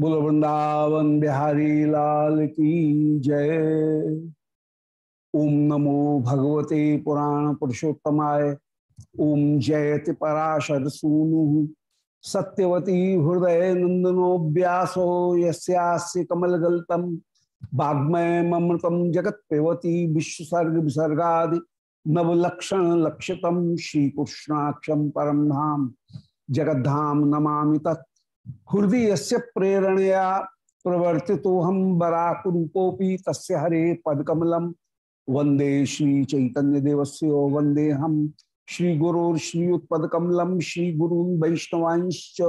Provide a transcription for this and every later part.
Bull, Vrindavan Bihari लाल की जय। ओम नमो भगवते पुराण पुरुषोत्तमाय। ओम जयति पराशर सूनु। सत्यवती हृदय नंदनो व्यासो कमलगल्तम वाग्मय ममृतम जगत विश्वसर्ग विसर्गा नवलक्षण लक्षितम श्रीकृष्णाक्षम परम धाम। जगद्धाम नमामि तत्। हृदय से प्रेरणया प्रवर्ति तो हम बराकूपोपी तस् हरे पदकमलम वंदे श्री चैतन्य देवस्य वंदे हम श्री गुरु श्रीयुत्पकमलम श्री गुरू वैष्णवांश्च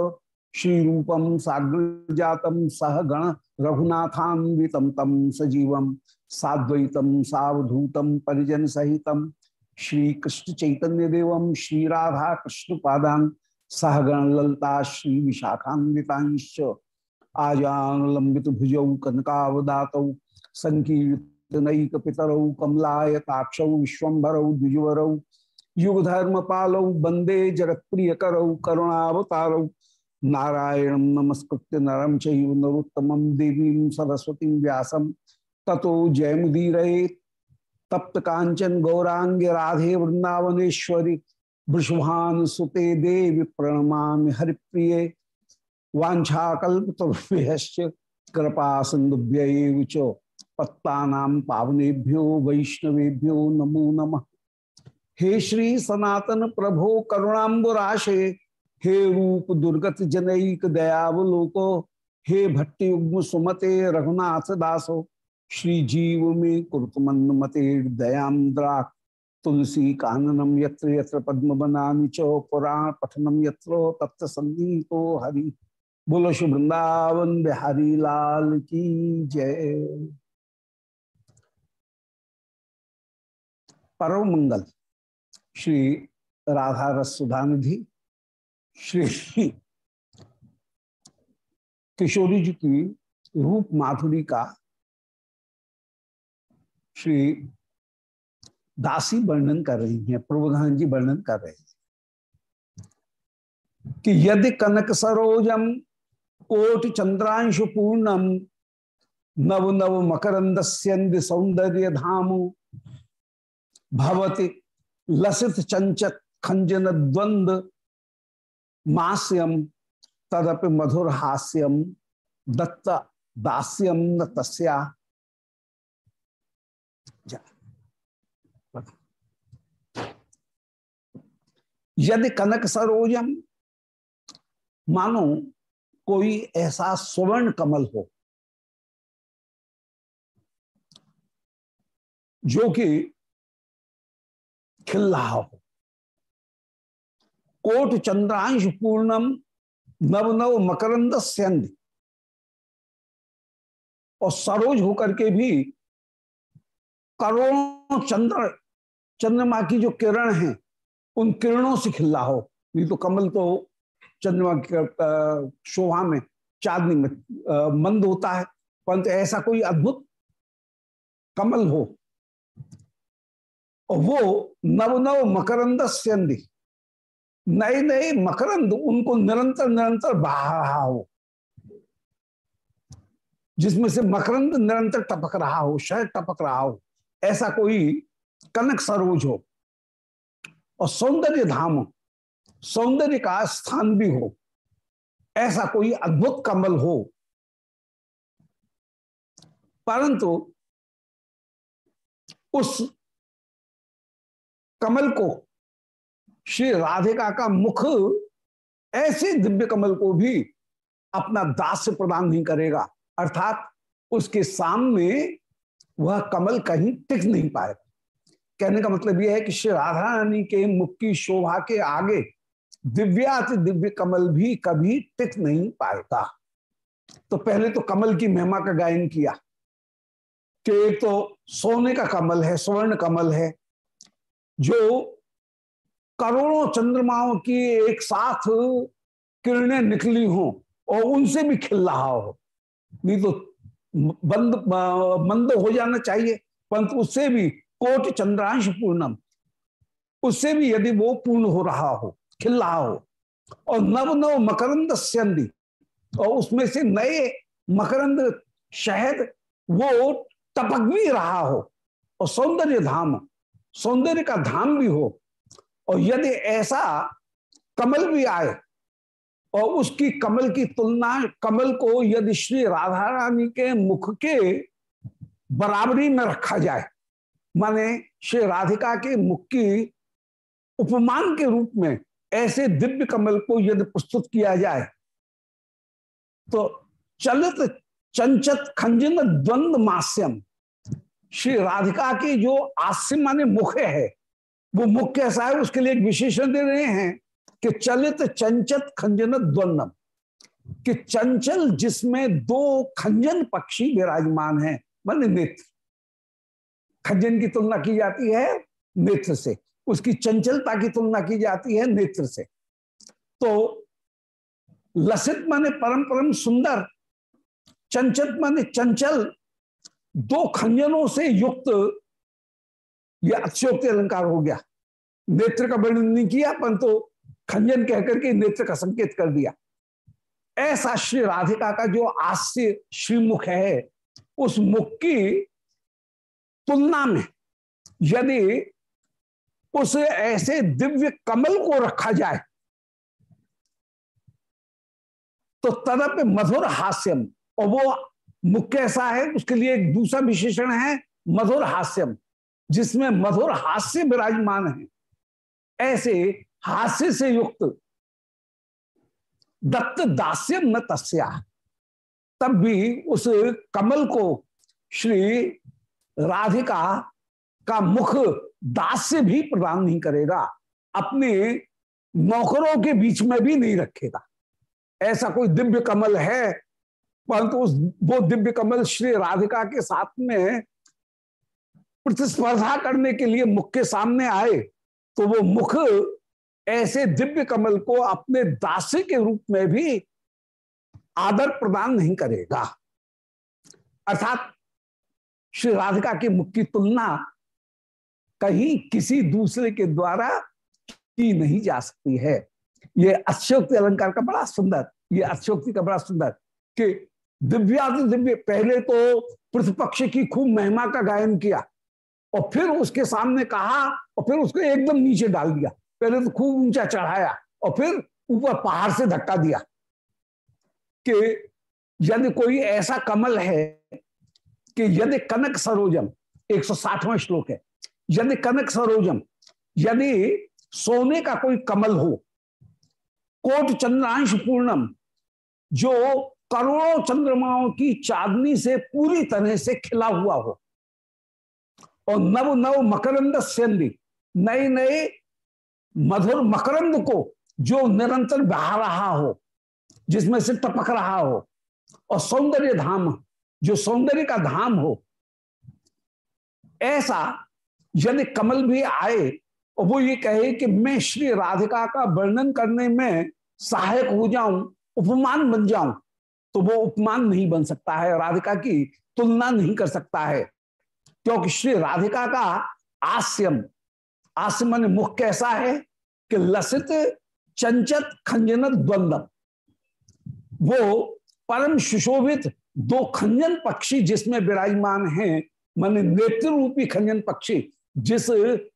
श्री रूपम साग्र जातम सह गण रघुनाथान्वित तम सजीवम साद्वैतम सावधूतम परिजन सहितम श्री कृष्ण चैतन्य श्री राधा कृष्ण पादान सहगण ललता श्री विशाखान्वितांश्च आजान लंबित भुजौ कनकावदात संकीर्तनक पितरौ कमलायताक्षौ विश्वभरौ द्विजवरौ युगधर्म पालौ वंदे जगत प्रिय करौ करुणावतारौ, नारायण नमस्कृत्य नरम चैव नरोत्तम देवी सरस्वती व्यास, ततो जयमुदीर तप्त कांचन गौरांग राधे वृंदावनेश्वरी वृषभान सुते देवी प्रणमा हरिप्रिय वाछाकल्पतरुभ्यश्च कृपा सिंधुभ्य पत्ता पावनेभ्यो वैष्णवेभ्यो नमो नमः। हे श्री सनातन प्रभो करुणाबुराशे हे रूप दुर्गत जनक दयावलोको, हे भट्टुग्म सुमते रघुनाथ दासो, श्री जीव में कुरुतमन मते दयाद्रा तुलसी काननम यत्र यत्र पद्म बनानी चो पुराण पठनम यत्रो तत्व संदीपो हरि। बोलो शुभ वृंदावन बिहारी लाल की जय। परम मंगल श्री राधा रसुधानिधि श्री किशोरी जी की रूप माधुरी का, श्री दासी वर्णन कर रही हैं, प्रबोधान जी वर्णन कर रहे हैं कि यदि कनक सरोजम, कोट चंद्रांशु पूर्णम, नव नव मकरंद सौंदर्य धाम, भवति लसित चंचत खंजन द्वंद, मास्यम तदपि मधुर हास्यम, दत्त दास्यम न तस्या। यदि कनक सरोजम मानो कोई ऐसा स्वर्ण कमल हो, जो कि खिल रहा हो। कोट चंद्रांश पूर्णम, नव नव मकरंद स्यंद। और सरोज होकर के भी करोड़ों चंद्र, चंद्रमा की जो किरण है उन किरणों से खिल रहा हो। नहीं तो कमल तो चंद्रमा की शोभा में चांदनी में मंद होता है। परंतु ऐसा कोई अद्भुत कमल हो और वो नव मकरंद स्यंदी नए नए मकरंद उनको निरंतर निरंतर बहा रहा हो। जिसमें से मकरंद निरंतर टपक रहा हो शहर टपक रहा हो। ऐसा कोई कनक सरोज हो और सौंदर्य धाम सौंदर्य का स्थान भी हो, ऐसा कोई अद्भुत कमल हो। परंतु उस कमल को, श्री राधिका का मुख ऐसे दिव्य कमल को भी अपना दास प्रदान नहीं करेगा, अर्थात उसके सामने वह कमल कहीं टिक नहीं पाएगा। कहने का मतलब यह है कि श्री राधा रानी के मुख की शोभा के आगे दिव्याति दिव्य कमल भी कभी टिक नहीं पाता तो पहले तो कमल की महिमा का गायन किया, कि एक तो सोने का कमल है, स्वर्ण कमल है, जो करोड़ों चंद्रमाओं की एक साथ किरणें निकली हो और उनसे भी खिल रहा हो। नहीं तो बंद मंद हो जाना चाहिए, परंतु उससे भी कोट चंद्रांश पूर्णम। उससे भी यदि वो पूर्ण हो रहा हो, खिल रहा हो, और नव नव मकरंद स्यंदी, और उसमें से नए मकरंद शहद, वो टपक भी रहा हो, और सौंदर्य धाम, सौंदर्य का धाम भी हो, और यदि ऐसा कमल भी आए, और उसकी कमल की तुलना, कमल को यदि श्री राधा रानी के मुख के बराबरी में रखा जाए माने श्री राधिका के मुख की उपमान के रूप में ऐसे दिव्य कमल को यदि प्रस्तुत किया जाए तो चलित चंचत खंजन द्वंद मास्यम, श्री राधिका के जो आस्य माने मुख है, वो मुख कैसा है, उसके लिए एक विशेषण दे रहे हैं कि चलित चंचत खंजन द्वंदम, कि चंचल जिसमें दो खंजन पक्षी विराजमान है, मान नेत्र। खंजन की तुलना की जाती है नेत्र से। उसकी चंचलता की तुलना की जाती है नेत्र से। तो लसित माने परम परम सुंदर चंचल माने चंचल, दो खंजनों से युक्त यह अक्षोक्ति अलंकार हो गया। नेत्र का वर्णन नहीं किया, परंतु तो खंजन कहकर के नेत्र का संकेत कर दिया। ऐसा श्री राधिका का जो आस्य श्रीमुख है, उस मुख की तुलना में, यदि उस ऐसे दिव्य कमल को रखा जाए तो तदप मधुर हास्यम। और वो मुख कैसा है, उसके लिए एक दूसरा विशेषण है, मधुर हास्यम, जिसमें मधुर हास्य विराजमान है। ऐसे हास्य से युक्त दत्त दास्यम न तस्या। तब भी उस कमल को श्री राधिका का मुख दास्य भी प्रदान नहीं करेगा, अपने नौकरों के बीच में भी नहीं रखेगा। ऐसा कोई दिव्य कमल है? परंतु उस वो दिव्य कमल श्री राधिका के साथ में प्रतिस्पर्धा करने के लिए मुख के सामने आए तो वो मुख ऐसे दिव्य कमल को अपने दासी के रूप में भी आदर प्रदान नहीं करेगा। अर्थात श्री राधिका के मुख की तुलना कहीं किसी दूसरे के द्वारा की नहीं जा सकती है। ये अक्षोक्ति अलंकार का बड़ा सुंदर, ये अक्षोक्ति का बड़ा सुंदर कि दिव्यादि दिव्य, पहले तो प्रतिपक्ष की खूब महिमा का गायन किया और फिर उसके सामने कहा और फिर उसको एकदम नीचे डाल दिया। पहले तो खूब ऊँचा चढ़ाया और फिर ऊपर पहाड़ से धक्का दिया कि यदि कोई ऐसा कमल है कि यदि कनक सरोजम 160वां श्लोक है, यदि कनक सरोजम, यदि सोने का कोई कमल हो, कोट चंद्रांश पूर्णम, जो करोड़ों चंद्रमाओं की चांदनी से पूरी तरह से खिला हुआ हो, और नव नव मकरंद सेंदी नए नए मधुर मकरंद को जो निरंतर बहा रहा हो, जिसमें से टपक रहा हो, और सौंदर्य धाम जो सौंदर्य का धाम हो। ऐसा यदि कमल भी आए और वो ये कहे कि मैं श्री राधिका का वर्णन करने में सहायक हो जाऊँ, उपमान बन जाऊँ तो वो उपमान नहीं बन सकता है, राधिका की तुलना नहीं कर सकता है। क्योंकि श्री राधिका का आस्यम आस्य मन मुख कैसा है कि लसित, चंचत खंजन द्वंदम वो परम सुशोभित दो खंजन पक्षी जिसमें विराजमान हैं मन नेत्र रूपी खंजन पक्षी जिस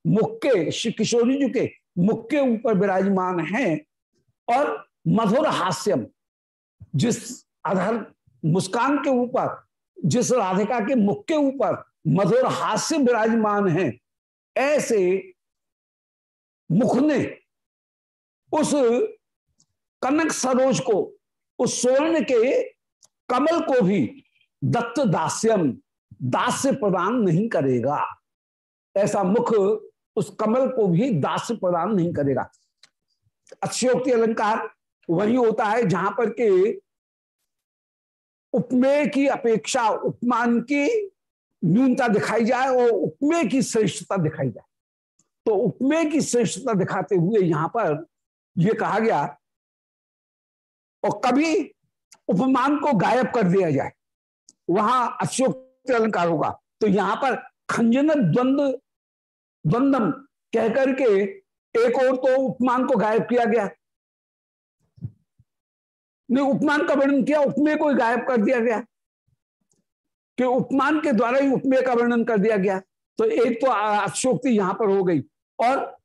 मुख के श्री किशोरी जी के मुख के ऊपर विराजमान हैं और मधुर हास्यम जिस आधार मुस्कान के ऊपर जिस राधिका के मुख के ऊपर मधुर हास्य विराजमान है ऐसे मुख ने उस कनक सरोज को उस स्वर्ण के कमल को भी दत्त दास्यम, दास्य प्रदान नहीं करेगा। ऐसा मुख उस कमल को भी दास्य प्रदान नहीं करेगा। अक्षयोक्ति अलंकार वही होता है जहाँ पर के उपमेय की अपेक्षा, उपमान की न्यूनता दिखाई जाए और उपमेय की श्रेष्ठता दिखाई जाए। तो उपमेय की श्रेष्ठता दिखाते हुए यहाँ पर यह कहा गया, और कभी उपमान को गायब कर दिया जाए, वहाँ अशोक अलंकार होगा। तो यहाँ पर खंजन द्वंद, द्वंदम कहकर के एक और तो उपमान को गायब किया गया। ने उपमान का वर्णन किया, उपमेय को गायब कर दिया गया। कि उपमान के द्वारा ही उपमेय का वर्णन कर दिया गया। तो एक तो अशोक्ति यहाँ पर हो गई। और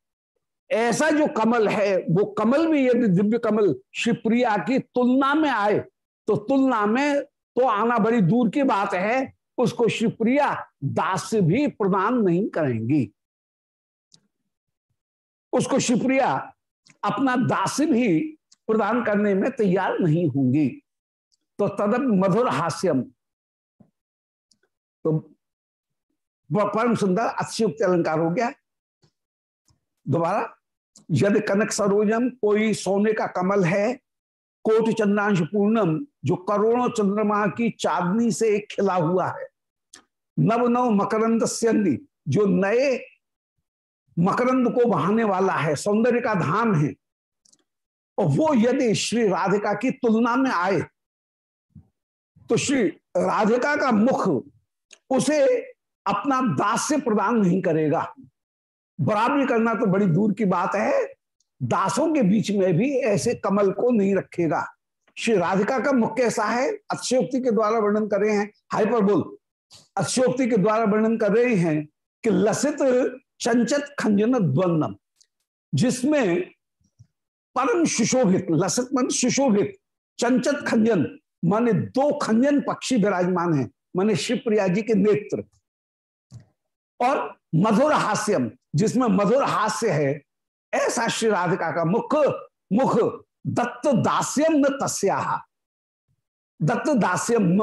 ऐसा जो कमल है, वो कमल भी यदि दिव्य कमल शिवप्रिया की तुलना में आए। तो तुलना में तो आना बड़ी दूर की बात है, उसको शिवप्रिया दास भी प्रदान नहीं करेंगी। उसको शिवप्रिया अपना दास भी प्रदान करने में तैयार नहीं होंगी। तो तदप मधुर हास्यम। तो परम सुंदर अत्युक्त अलंकार हो गया। दोबारा, यदि कनक सरोजम कोई सोने का कमल है कोट चंद्रांश पूर्णम जो करोड़ों चंद्रमा की चांदनी से खिला हुआ है। नव नव मकरंद स्यंदी जो नए मकरंद को बहाने वाला है, सौंदर्य का धाम है। और वो यदि श्री राधिका की तुलना में आए तो श्री राधिका का मुख उसे अपना दास से प्रदान नहीं करेगा। बराबरी करना तो बड़ी दूर की बात है। दासों के बीच में भी ऐसे कमल को नहीं रखेगा। श्री राधिका का मुख कैसा है? अक्षयोक्ति के द्वारा वर्णन कर रहे हैं। हाइपर बोल अक्षयोक्ति के द्वारा वर्णन कर रहे हैं कि लसित चंचत खंजन द्वंदम, जिसमें परम सुशोभित, लसित मन सुशोभित, चंचत खंजन, माने दो खंजन पक्षी विराजमान है, माने शिवप्रिया जी के नेत्र। और मधुर हास्यम, जिसमें मधुर हास्य है ऐसा श्री राधिका का मुख मुख, दत्त दास्यम न तस्या। दत्त दास्यम न,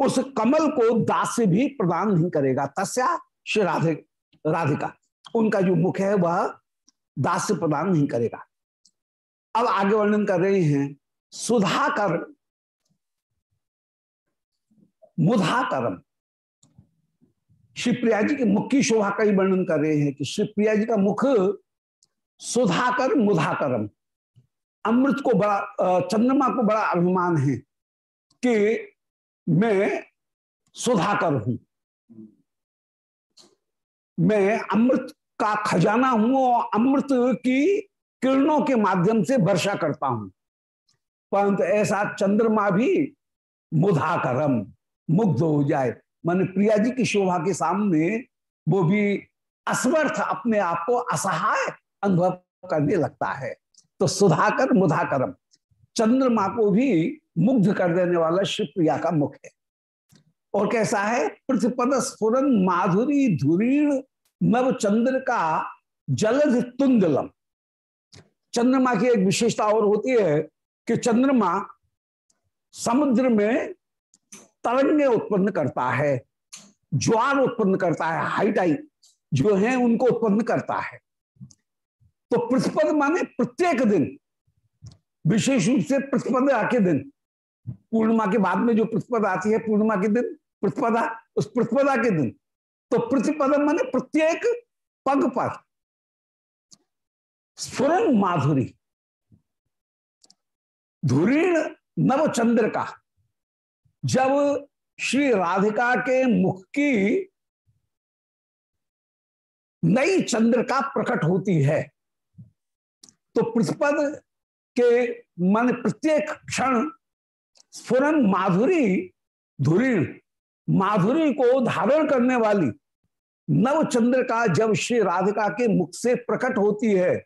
उस कमल को दास्य भी प्रदान नहीं करेगा। तस्या श्री राधे, राधिका, उनका जो मुख है वह दास्य प्रदान नहीं करेगा। अब आगे वर्णन कर रहे हैं, सुधाकर, मुधाकरम। शिवप्रिया जी के मुख की शोभा का ही वर्णन कर रहे हैं कि शिवप्रिया जी का मुख सुधाकर मुधाकरम। अमृत को बड़ा चंद्रमा को बड़ा अभिमान है कि मैं सुधाकर हूँ। मैं अमृत का खजाना हूँ और अमृत की किरणों के माध्यम से वर्षा करता हूँ। परंतु ऐसा चंद्रमा भी मुधाकरम, मुग्ध हो जाए। मान प्रिया जी की शोभा के सामने वो भी असमर्थ अपने आप को असहाय अनुभव करने लगता है। तो सुधाकर मुधाकरम, चंद्रमा को भी मुग्ध कर देने वाला शिव प्रिया का मुख है। और कैसा है? प्रतिपद स्फुरन माधुरी धुरीण नव चंद्र का जलध तुंदलम चंद्रमा की एक विशेषता और होती है कि चंद्रमा समुद्र में तरंगे उत्पन्न करता है, ज्वार उत्पन्न करता है हाईटाई जो है उनको उत्पन्न करता है। तो प्रतिपद माने प्रत्येक दिन, विशेष रूप से प्रतिपदा के दिन। पूर्णिमा के बाद में जो प्रतिपद आती है, पूर्णिमा के दिन प्रतिपदा उस प्रतिपदा के दिन। तो प्रतिपद माने प्रत्येक पग पर स्फुरन माधुरी। धुरीण नव चंद्र का जब श्री राधिका के मुख की नई चंद्र का प्रकट होती है तो प्रतिपद के मन प्रत्येक क्षण स्फुरन माधुरी, धुरी, माधुरी को धारण करने वाली नव चंद्र का जब श्री राधिका के मुख से प्रकट होती है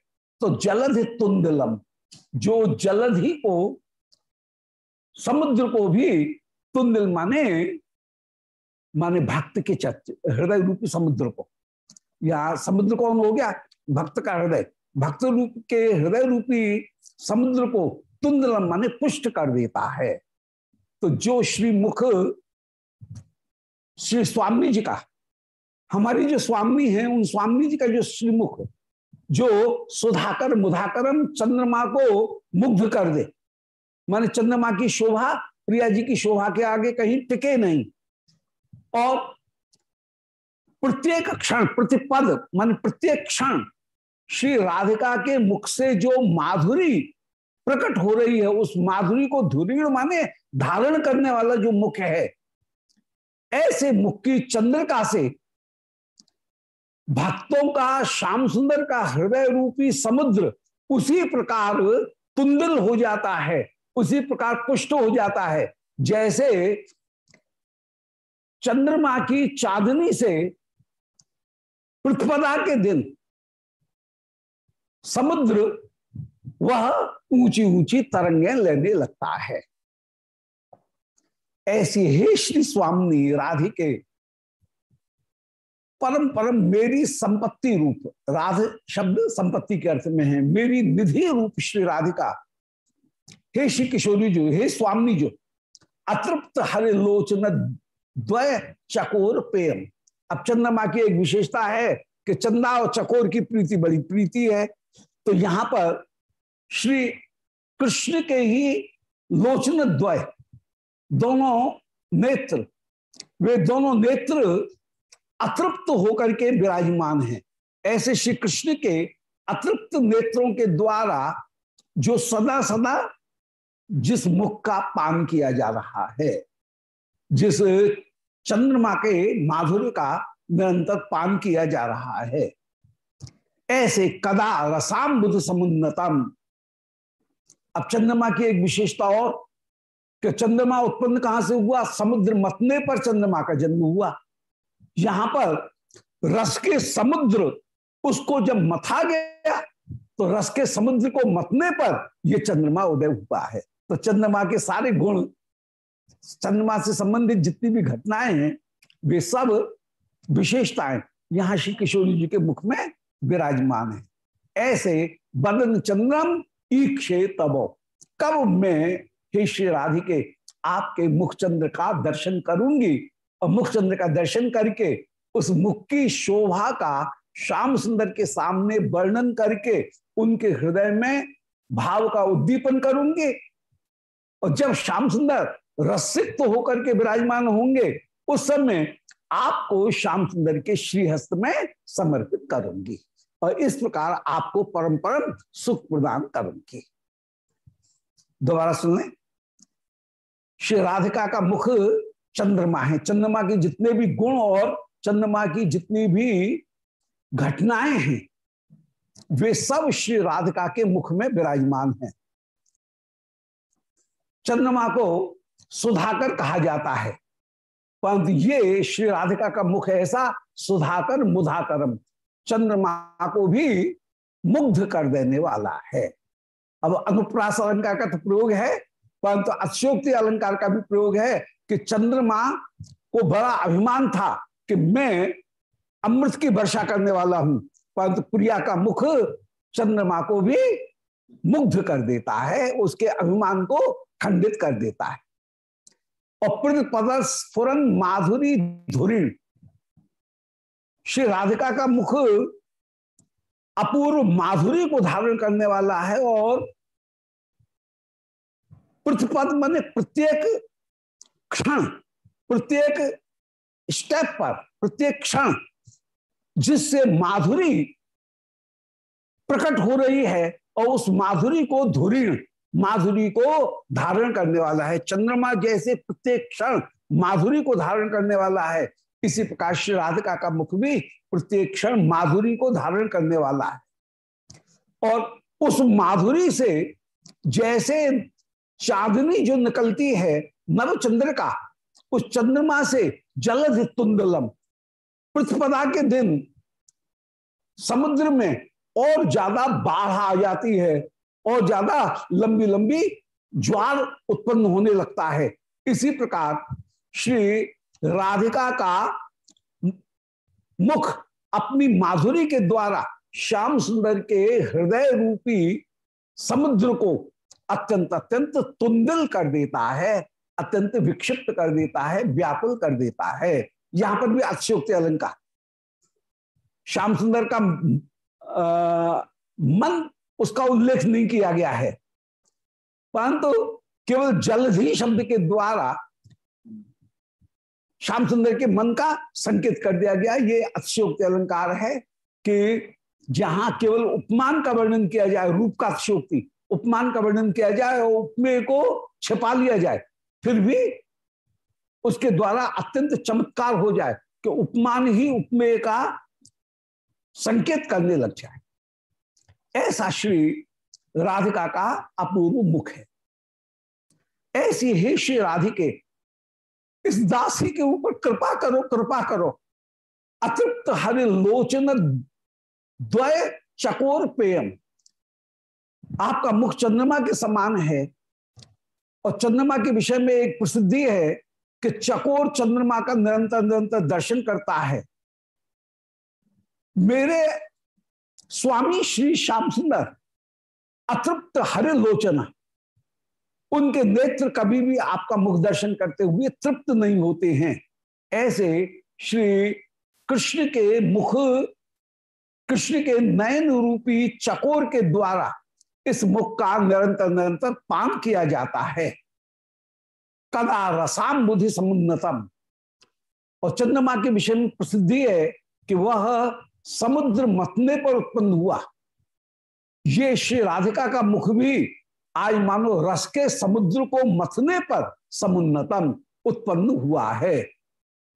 तो जलध तुंदलम जो जलधि को, समुद्र को भी तुंदिल माने माने भक्त के हृदय रूपी समुद्र को। या समुद्र कौन हो गया? भक्त का हृदय। भक्त रूप के हृदय रूपी समुद्र को तुंदलम माने पुष्ट कर देता है। तो जो श्री मुख श्री स्वामी जी का, हमारी जो स्वामी है, उन स्वामी जी का जो श्रीमुख, जो सुधाकर, मुधाकरम चंद्रमा को मुग्ध कर दे। माने चंद्रमा की शोभा, प्रिया जी की शोभा के आगे कहीं टिके नहीं। और प्रत्येक क्षण, प्रतिपद, मान प्रत्येक क्षण श्री राधिका के मुख से जो माधुरी प्रकट हो रही है, उस माधुरी को धुरीण माने धारण करने वाला जो मुख है, ऐसे मुख की चंद्रिका से भक्तों का, श्याम सुंदर का हृदय रूपी समुद्र उसी प्रकार तुंदल हो जाता है, उसी प्रकार पुष्ट हो जाता है। जैसे चंद्रमा की चांदनी से पृथ्वदा के दिन समुद्र, वह ऊँची ऊँची तरंगे लेने लगता है। ऐसी ही श्री स्वामी राधिके परम परम मेरी संपत्ति रूप, राध शब्द संपत्ति के अर्थ में है, मेरी निधि रूप श्री राधिका। हे श्री किशोरी जो, हे स्वामी जो, अतृप्त हरे लोचन द्वय चकोर प्रेम। अब चंद्रमा की एक विशेषता है कि चंदा और चकोर की प्रीति बड़ी प्रीति है तो यहाँ पर श्री कृष्ण के ही लोचन द्वय, दोनों नेत्र, वे दोनों नेत्र अतृप्त होकर के विराजमान हैं। ऐसे श्री कृष्ण के अतृप्त नेत्रों के द्वारा जो सदा सदा जिस मुख का पान किया जा रहा है, जिस चंद्रमा के माधुर्य का निरंतर पान किया जा रहा है ऐसे कदा रसाम बुद्ध समुन्नतम। अब चंद्रमा की एक विशेषता और, कि चंद्रमा उत्पन्न कहाँ से हुआ? समुद्र मतने पर चंद्रमा का जन्म हुआ। यहाँ पर रस के समुद्र उसको जब मथा गया तो रस के समुद्र को मतने पर यह चंद्रमा उदय हुआ है। तो चंद्रमा के सारे गुण, चंद्रमा से संबंधित जितनी भी घटनाएँ हैं, वे सब विशेषताएँ। यहाँ श्री किशोरी जी के मुख में विराजमान है। ऐसे बदन चंद्रम ईक्षे तबो कब मैं हे श्री राधिके, आपके मुखचंद्र का दर्शन करूँगी और मुखचंद्र का दर्शन करके, उस मुख की शोभा का श्याम सुंदर के सामने वर्णन करके, उनके हृदय में भाव का उद्दीपन करूँगी? और जब श्याम सुंदर रसित तो होकर के विराजमान होंगे, उस समय आपको श्याम सुंदर के श्रीहस्त में समर्पित करूँगी। और इस प्रकार आपको परम परम सुख प्रदान करूँगी दोबारा सुन लें श्री राधिका का मुख चंद्रमा है। चंद्रमा के जितने भी गुण और चंद्रमा की जितनी भी घटनाएँ हैं, वे सब श्री राधिका के मुख में विराजमान हैं। चंद्रमा को सुधाकर कहा जाता है। परंतु ये श्री राधिका का मुख ऐसा सुधाकर मुधाकरम। चंद्रमा को भी मुग्ध कर देने वाला है। अब अनुप्रास अलंकार का तो प्रयोग है, परंतु तो अशोक्ति अलंकार का भी प्रयोग है कि चंद्रमा को बड़ा अभिमान था कि मैं अमृत की वर्षा करने वाला हूँ, परंतु तो प्रिया का मुख चंद्रमा को भी मुग्ध कर देता है, उसके अभिमान को खंडित कर देता है। और स्फुरन माधुरी धुरी। श्री राधिका का मुख अपूर्व माधुरी को धारण करने वाला है और प्रतिपद मैंने प्रत्येक क्षण, प्रत्येक स्टेप पर, प्रत्येक क्षण जिससे माधुरी प्रकट हो रही है और उस माधुरी को धुरीण, माधुरी को धारण करने वाला है। चंद्रमा जैसे प्रत्येक क्षण माधुरी को धारण करने वाला है। इसी प्रकार श्री राधिका का मुख भी प्रत्येक क्षण माधुरी को धारण करने वाला है। और उस माधुरी से जैसे चांदनी जो निकलती है नव चंद्र का, उस चंद्रमा से जलद तुंदलम प्रतिपदा के दिन समुद्र में और ज़्यादा बाढ़ आ जाती है और ज़्यादा लंबी लंबी ज्वार उत्पन्न होने लगता है। इसी प्रकार श्री राधिका का मुख अपनी माधुरी के द्वारा श्याम सुंदर के हृदय रूपी समुद्र को अत्यंत अत्यंत तुंदिल कर देता है अत्यंत विक्षिप्त कर देता है व्याकुल कर देता है। यहाँ पर भी अक्षोक्ति अलंकार। श्याम सुंदर का आ, मन उसका उल्लेख नहीं किया गया है। परंतु केवल जलधि शब्द के द्वारा श्याम सुंदर के मन का संकेत कर दिया गया। ये अक्षोक्ति अलंकार है कि जहाँ केवल उपमान का वर्णन किया जाए, रूप का अक्षोक्ति उपमान का वर्णन किया जाए और उपमेय को छिपा लिया जाए, फिर भी उसके द्वारा अत्यंत चमत्कार हो जाए कि उपमान ही उपमेय का संकेत करने लग जाए। ऐसा श्री राधिका का अपूर्व मुख है। ऐसी ही श्री राधिके इस दासी के ऊपर कृपा करो कृपा करो। अतृप्त हरि लोचन द्वय चकोर पेयम आपका मुख चंद्रमा के समान है और चंद्रमा के विषय में एक प्रसिद्धि है कि चकोर चंद्रमा का निरंतर निरंतर दर्शन करता है। मेरे स्वामी श्री श्याम सुंदर, अतृप्त हरे लोचना उनके नेत्र कभी भी आपका मुख दर्शन करते हुए तृप्त नहीं होते हैं। ऐसे श्री कृष्ण के मुख, कृष्ण के नयन रूपी चकोर के द्वारा इस मुख का निरंतर निरंतर पान किया जाता है। कदा रसाम बुद्धि समुन्नतम। और चंद्रमा के विषय में प्रसिद्धि है कि वह समुद्र मतने पर उत्पन्न हुआ। ये श्री राधिका का मुख भी आज मानो रस के समुद्र को मथने पर समुन्नतम उत्पन्न हुआ है।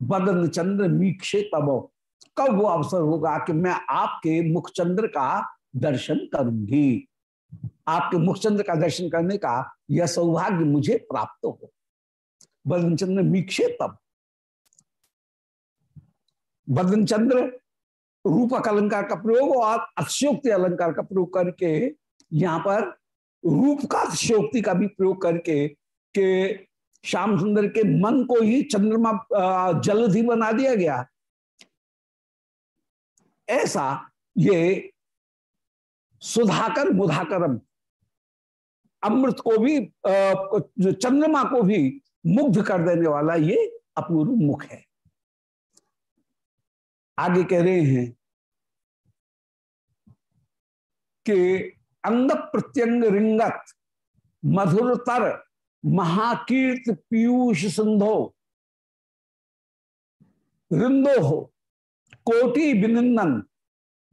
बदन चंद्र मीक्षे तब कब वो अवसर होगा कि मैं आपके मुख चंद्र का दर्शन करूँगी? आपके मुखचंद्र का दर्शन करने का यह सौभाग्य मुझे प्राप्त हो। बदन चंद्र मीक्षे तब बदन चंद्र रूपक अलंकार का प्रयोग और अतिशोक्ति अलंकार का प्रयोग करके यहाँ पर रूप का शोक्ति का भी प्रयोग करके के श्याम सुंदर के मन को ही चंद्रमा जलधि बना दिया गया। ऐसा ये सुधाकर मुधाकरम अमृत को भी चंद्रमा को भी मुग्ध कर देने वाला ये अपूर्व मुख है। आगे कह रहे हैं कि अंग प्रत्यंग रिंगत मधुरतर महाकीर्त पीयूष सिंधो। रिंदो हो, कोटि बिनिंदन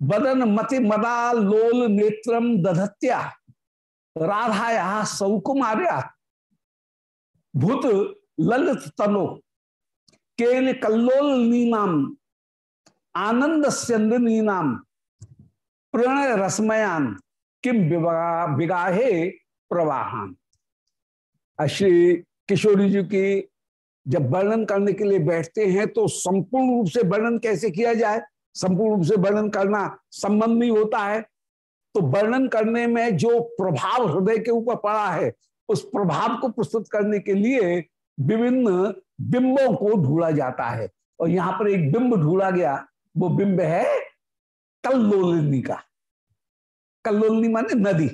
बदन मति मदा लोल नेत्रम दधत्या, राधाया सौकुमार्या। भूत ललित तनो केल कल्लोल नीनाम आनंद नीनाम प्रणय रसमयान किम विगाहे प्रवाहान? श्री किशोरी जी की जब वर्णन करने के लिए बैठते हैं तो संपूर्ण रूप से वर्णन कैसे किया जाए? संपूर्ण रूप से वर्णन करना संबंध नहीं होता है। तो वर्णन करने में जो प्रभाव हृदय के ऊपर पड़ा है, उस प्रभाव को प्रस्तुत करने के लिए विभिन्न बिंबों को ढूंढा जाता है। और यहाँ पर एक बिंब ढूंढा गया, वो बिंब है कल्लोलिनी का। कल्लोलिनी माने नदी।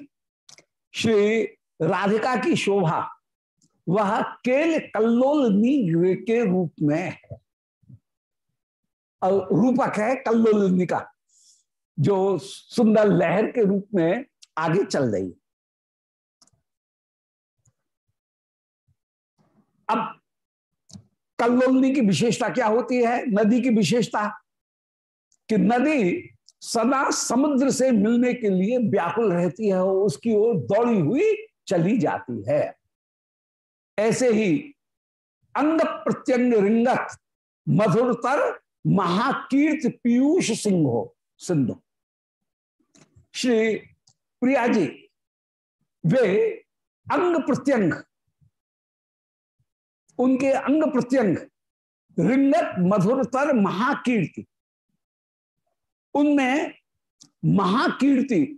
श्री राधिका की शोभा, वह केल कल्लोलिनी के रूप में है। रूपक है कल्लोलिनी का, जो सुंदर लहर के रूप में आगे चल रही अब कल्लोलनी की विशेषता क्या होती है? नदी की विशेषता कि नदी सदा समुद्र से मिलने के लिए व्याकुल रहती है और उसकी ओर दौड़ी हुई चली जाती है। ऐसे ही अंग प्रत्यंग रिंगत, मधुरतर महाकीर्त पीयूष सिंह हो, सिंधु। श्री प्रिया जी, वे अंग प्रत्यंग, उनके अंग प्रत्यंग, रिंगत, मधुरतर महाकीर्ति उनमें महाकीर्ति,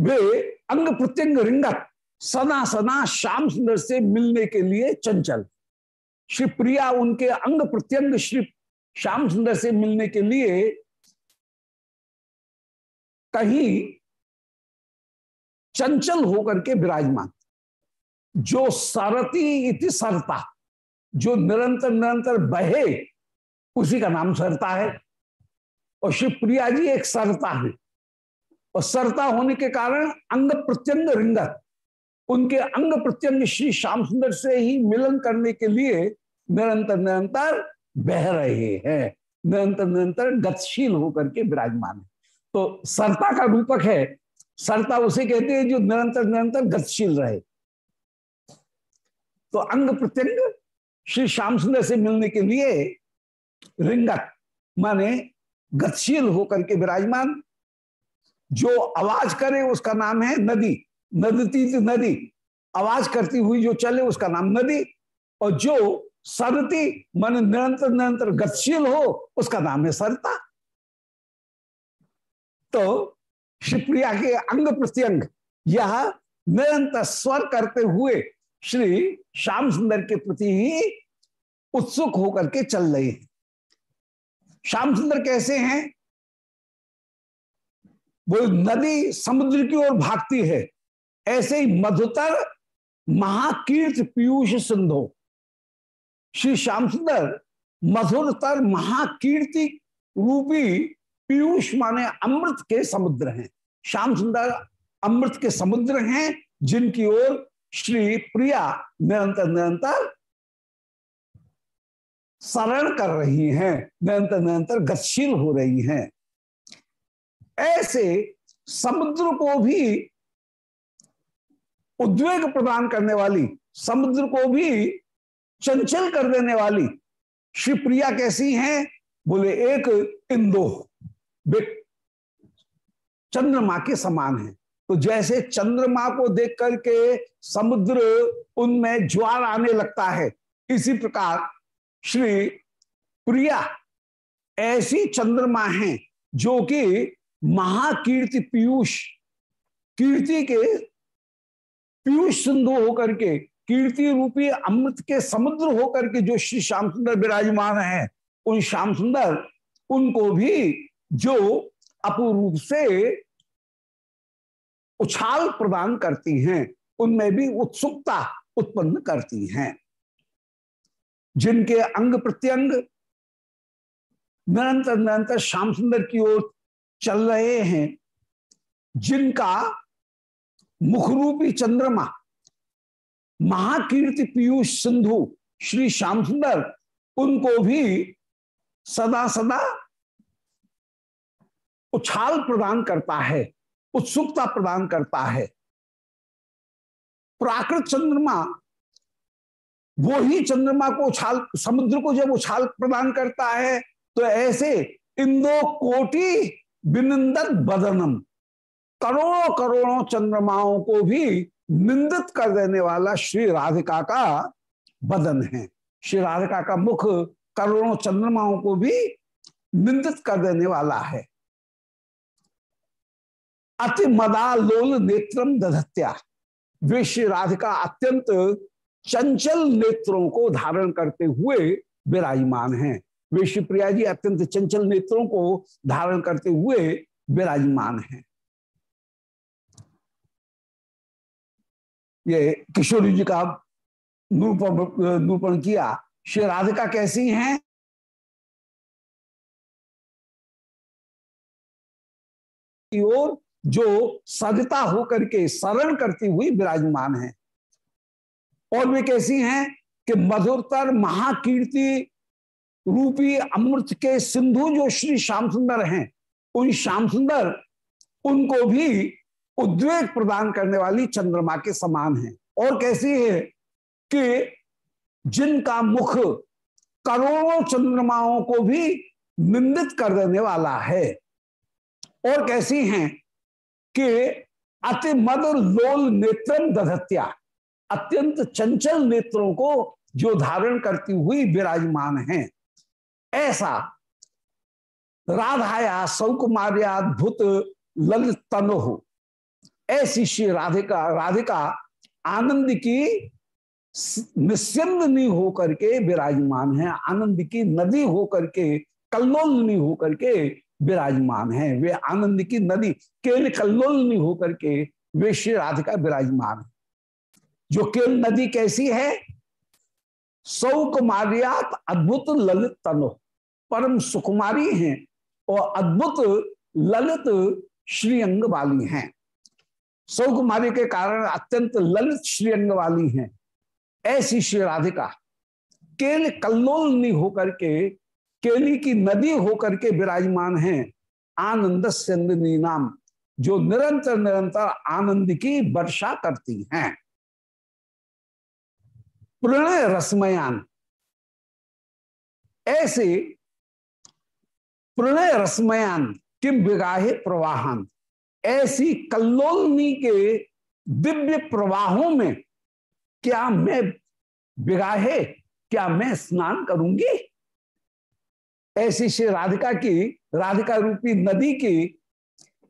वे अंग प्रत्यंग रिंगत, सदा सदा श्याम सुंदर से मिलने के लिए चंचल। श्री प्रिया उनके अंग प्रत्यंग श्री श्याम सुंदर से मिलने के लिए कहीं चंचल होकर के विराजमान। जो सरती इति सरता जो निरंतर निरंतर बहे, उसी का नाम सरता है। और शिवप्रिया जी एक सरता है। और सरता होने के कारण अंग प्रत्यंग रिंगत। उनके अंग प्रत्यंग श्री श्याम सुंदर से ही मिलन करने के लिए निरंतर निरंतर बह रहे हैं। निरंतर निरंतर गतिशील होकर के विराजमान है। तो सरता का रूपक है। सरता उसे कहते हैं जो निरंतर निरंतर गतिशील रहे। तो अंग प्रत्यंग श्री श्याम सुंदर से मिलने के लिए रिंगत, माने गतिशील होकर के विराजमान। जो आवाज़ करे उसका नाम है नदी। नदती नदी। आवाज़ करती हुई जो चले उसका नाम नदी। और जो सरती, मन निरंतर निरंतर गतिशील हो, उसका नाम है सरता। तो शिवप्रिया के अंग प्रत्यंग, यह निरंतर स्वर करते हुए श्री श्याम सुंदर के प्रति ही उत्सुक होकर के चल रहे हैं। श्याम सुंदर कैसे हैं? वो नदी समुद्र की ओर भागती है। ऐसे ही मधुतर महाकीर्त पीयूष सिंधो। श्री श्याम सुंदर मधुरतर महाकीर्ति रूपी पीयूष माने अमृत के समुद्र हैं। सुंदर अमृत के समुद्र हैं, जिनकी ओर श्री प्रिया निरंतर निरंतर शरण कर रही हैं, निरंतर निरंतर गतिशील हो रही हैं। ऐसे समुद्र को भी उद्वेग प्रदान करने वाली, समुद्र को भी चंचल कर देने वाली शिवप्रिया कैसी हैं? बोले, एक इंदो। चंद्रमा के समान है। तो जैसे चंद्रमा को देख करके समुद्र उनमें ज्वार आने लगता है, इसी प्रकार श्री प्रिया ऐसी चंद्रमा हैं जो कि महाकीर्ति पीयूष, कीर्ति के पीयूष सिंधु होकर के, कीर्ति रूपी अमृत के समुद्र होकर के जो श्री श्याम सुंदर विराजमान हैं, उन श्याम सुंदर, उनको भी जो अपूर्व से उछाल प्रदान करती हैं, उनमें भी उत्सुकता उत्पन्न करती हैं। जिनके अंग प्रत्यंग निरंतर निरंतर श्याम सुंदर की ओर चल रहे हैं, जिनका मुखरूपी चंद्रमा, महाकीर्ति पीयूष सिंधु, श्री श्याम सुंदर, उनको भी सदा सदा उछाल प्रदान करता है, उत्सुकता प्रदान करता है। प्राकृत चंद्रमा वो ही चंद्रमा को उछाल, समुद्र को जब उछाल प्रदान करता है तो ऐसे इंदो कोटि विनिंदत बदनम, करोड़ों करोड़ों चंद्रमाओं को भी निंदित कर देने वाला श्री राधिका का बदन है। श्री राधिका का मुख करोड़ों चंद्रमाओं को भी निंदित कर देने वाला है। अति मदालोल नेत्रम दधत्या। वे श्री राधिका अत्यंत चंचल नेत्रों को धारण करते हुए विराजमान हैं। वे शिवप्रिया जी अत्यंत चंचल नेत्रों को धारण करते हुए विराजमान हैं। ये किशोरी जी का निरूपण किया। श्री राधिका कैसी हैं? और जो सजता होकर के शरण करती हुई विराजमान है। और वे कैसी हैं कि मधुरतर महाकीर्ति रूपी अमृत के सिंधु जो श्री श्याम सुंदर हैं, उन श्याम सुंदर उनको भी उद्वेग प्रदान करने वाली चंद्रमा के समान है। और कैसी है कि जिनका मुख करोड़ों चंद्रमाओं को भी निंदित कर देने वाला है। और कैसी हैं कि अति मधुर लोल नेत्रम दधत्या। अत्यंत चंचल नेत्रों को जो धारण करती हुई विराजमान हैं। ऐसा राधाया सौकुमार्याद्भुत ललित तनो ऐसी श्री राधिका राधिका आनंद की निस्यंदनी होकर के विराजमान है। आनंद की नदी होकर के कल्लोलनी होकर के विराजमान है। वे आनंद की नदी केल कल्लोलनी होकर के वे श्री राधिका विराजमान जो केल नदी कैसी है? सौकुमारियात अद्भुत ललित तनो। परम सुकुमारी हैं और अद्भुत ललित श्रीअंग वाली हैं। सौ कुमारी के कारण अत्यंत ललित श्रीअंग वाली हैं। ऐसी श्री राधिका केल कल्लोलनी होकर के, केली की नदी होकर के विराजमान है। आनंद सिंधनी नाम जो निरंतर निरंतर आनंद की वर्षा करती हैं। प्रणय रसमयान। ऐसे प्रणय रसमयान किम विगाहे प्रवाहन। ऐसी कल्लोलनी के दिव्य प्रवाहों में क्या मैं बिगाहे क्या मैं स्नान करूँगी? ऐसी श्री राधिका की, राधिका रूपी नदी की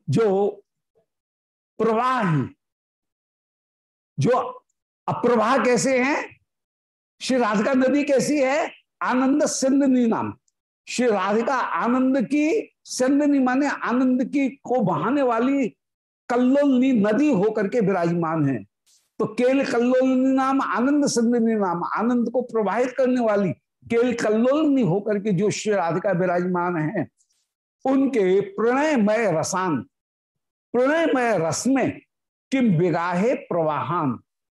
जो प्रवाह है, जो अप्रवाह कैसे हैं? श्री राधिका नदी कैसी है? आनंद सिंधनी नाम। श्री राधिका, आनंद की सिंधनी माने आनंद की को बहाने वाली कल्लोलनी नदी होकर के विराजमान है। तो केल कल्लोलनी नाम, आनंद सिंधनी नाम, आनंद को प्रवाहित करने वाली केल कल्लोलनी होकर के जो श्री राधिका विराजमान है, उनके प्रणयमय रसान, प्रणयमय रस में किम बिगाहे प्रवाहान,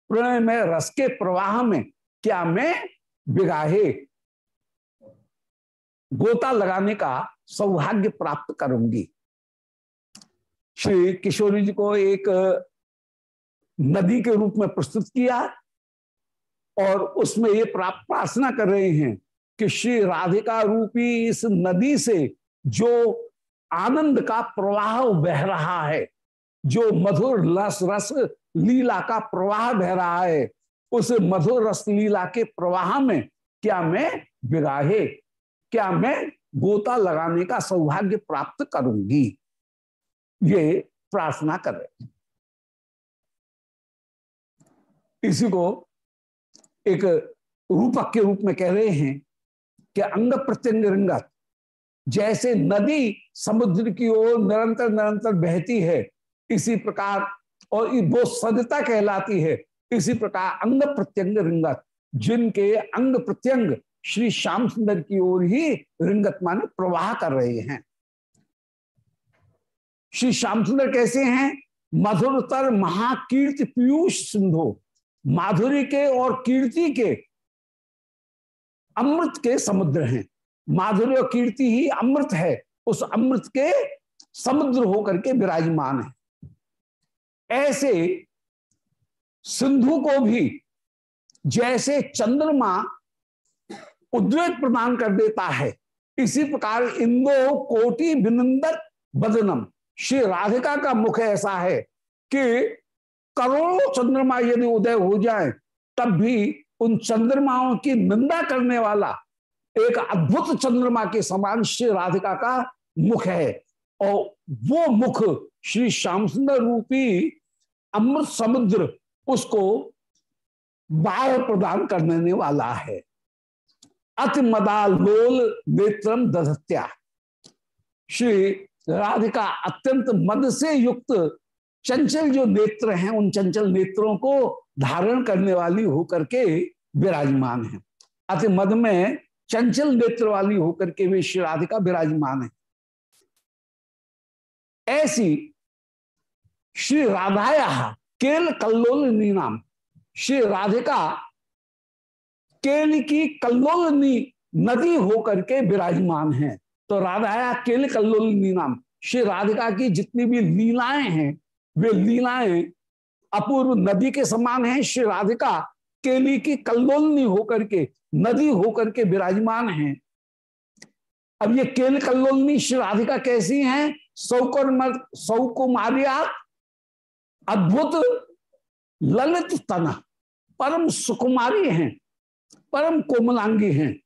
प्रणयमय रस के प्रवाह में क्या मैं बिगाहे? गोता लगाने का सौभाग्य प्राप्त करूँगी। श्री किशोरी जी को एक नदी के रूप में प्रस्तुत किया और उसमें ये प्रार्थना कर रहे हैं कि श्री राधिका रूपी इस नदी से जो आनंद का प्रवाह बह रहा है, जो मधुर रस रस लीला का प्रवाह बह रहा है उस मधुर रस लीला के प्रवाह में क्या मैं विराहे, क्या मैं गोता लगाने का सौभाग्य प्राप्त करूँगी? ये प्रार्थना कर रहे इसी को एक रूपक के रूप में कह रहे हैं कि अंग प्रत्यंग रंगत, जैसे नदी समुद्र की ओर निरंतर निरंतर बहती है, इसी प्रकार और वो सदता कहलाती है इसी प्रकार अंग प्रत्यंग रिंगत, जिनके अंग प्रत्यंग श्री श्याम सुंदर की ओर ही रिंगत माने प्रवाह कर रहे हैं। श्री श्याम सुंदर कैसे हैं? मधुरतर महाकीर्ति पीयूष सिंधु, माधुरी के और कीर्ति के अमृत के समुद्र हैं। माधुरी और कीर्ति ही अमृत है, उस अमृत के समुद्र होकर के विराजमान है। ऐसे सिंधु को भी जैसे चंद्रमा उद्वेग प्रदान कर देता है, इसी प्रकार इंदो कोटि विनंदत बदनम। श्री राधिका का मुख ऐसा है कि करोड़ों चंद्रमा यदि उदय हो जाए, तब भी उन चंद्रमाओं की निंदा करने वाला एक अद्भुत चंद्रमा के समान श्री राधिका का मुख है। और वो मुख श्री श्याम सुंदर रूपी अमृत समुद्र उसको बाह्य प्रदान करने वाला है। अति मदालोल नेत्रम दधत्या। श्री राधिका अत्यंत मद से युक्त चंचल जो नेत्र हैं, उन चंचल नेत्रों को धारण करने वाली होकर के विराजमान है। अति मद में चंचल नेत्र वाली होकर के वे श्री राधिका विराजमान है। ऐसी श्री राधाया केल कल्लोल नाम श्री राधिका केल की कल्लोलनी नदी होकर के विराजमान है। तो राधाया केल कल्लोलनी नाम श्री राधिका की जितनी भी लीलाएँ हैं, वे लीलाएँ अपूर्व नदी के समान हैं। श्री राधिका केली की कल्लोलनी होकर के, नदी होकर के विराजमान हैं। अब ये केल कल्लोलनी श्री राधिका कैसी हैं? सौकुमारिया अद्भुत ललित तना, परम सुकुमारी हैं, परम कोमलांगी हैं।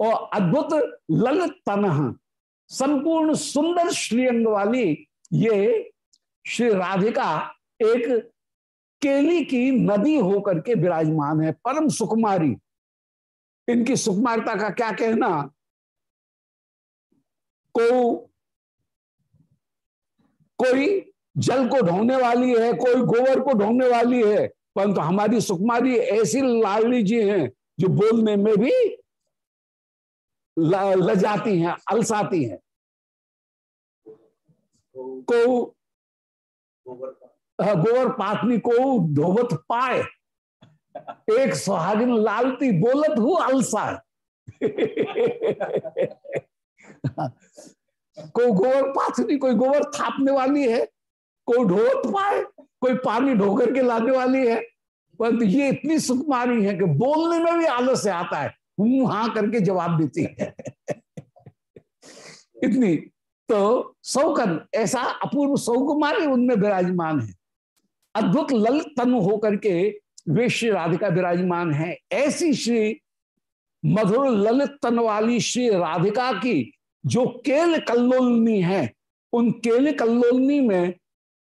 और अद्भुत ललित तन, संपूर्ण सुंदर श्रीअंग वाली ये श्री राधिका एक केली की नदी होकर के विराजमान है, परम सुकुमारी। इनकी सुकुमारता का क्या कहना? को कोई जल को ढोने वाली है, कोई गोबर को ढोने वाली है, परंतु हमारी सुकुमारी ऐसी लाडली जी हैं जो बोलने में भी लजाती हैं, अलसाती हैं। को गोवर पातनी को धोवत पाए। एक सुहागिन लालती बोलत हूँ, अलसा को गोबर पाथनी कोई गोबर थापने वाली है। कोई ढोवत पाए, कोई पानी ढो करके लाने वाली है। परंतु ये इतनी सुकुमारी है कि बोलने में भी आलस से आता है। हूँ हाँ करके जवाब देती है। इतनी। तो सौकन ऐसा अपूर्व सौकुमारी उनमें विराजमान है। अद्भुत ललित तनु होकर के वे श्री राधिका विराजमान है। ऐसी श्री मधुर ललित तन वाली श्री राधिका की जो केल कल्लोलनी है, उन केल कल्लोलनी में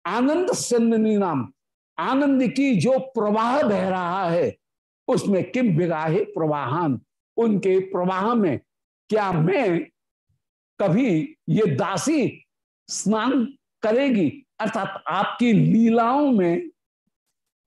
आनंद सिंधनी नाम। आनंद की जो प्रवाह बह रहा है, उसमें किम बिगाहे प्रवाहन? उनके प्रवाह में क्या मैं कभी ये दासी स्नान करेगी? अर्थात आपकी लीलाओं में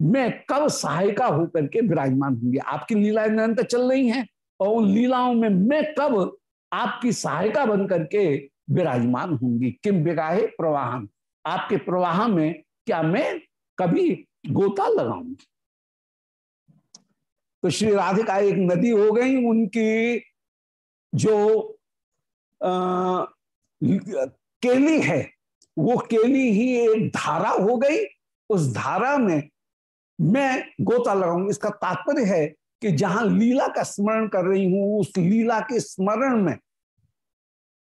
मैं कब सहायिका होकर के विराजमान होंगी? आपकी लीलाएँ निरंतर चल रही हैं और उन लीलाओं में मैं कब आपकी सहायिका बन करके विराजमान होंगी? किम बिगाहे प्रवाहन? आपके प्रवाह में क्या मैं कभी गोता लगाऊँगी तो श्री राधिका एक नदी हो गई उनकी जो आ, केली है वो केली ही एक धारा हो गई। उस धारा में मैं गोता लगाऊँगी इसका तात्पर्य है कि जहाँ लीला का स्मरण कर रही हूँ उस लीला के स्मरण में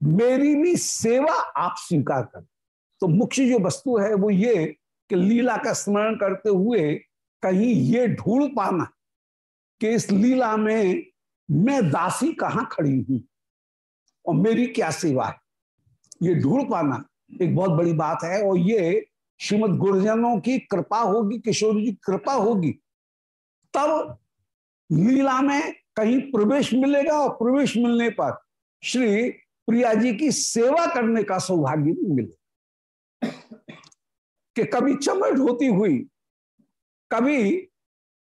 मेरी भी सेवा आप स्वीकार कर। तो मुख्य जो वस्तु है वो ये कि लीला का स्मरण करते हुए कहीं ये ढूंढ पाना कि इस लीला में मैं दासी कहाँ खड़ी हूँ और मेरी क्या सेवा है? ये ढूंढ पाना एक बहुत बड़ी बात है और ये श्रीमद गुरुजनों की कृपा होगी, किशोर जी कृपा होगी। तब लीला में कहीं प्रवेश मिलेगा और प्रवेश मिलने पर श्री प्रिया जी की सेवा करने का सौभाग्य भी मिले कि कभी चमट होती हुई, कभी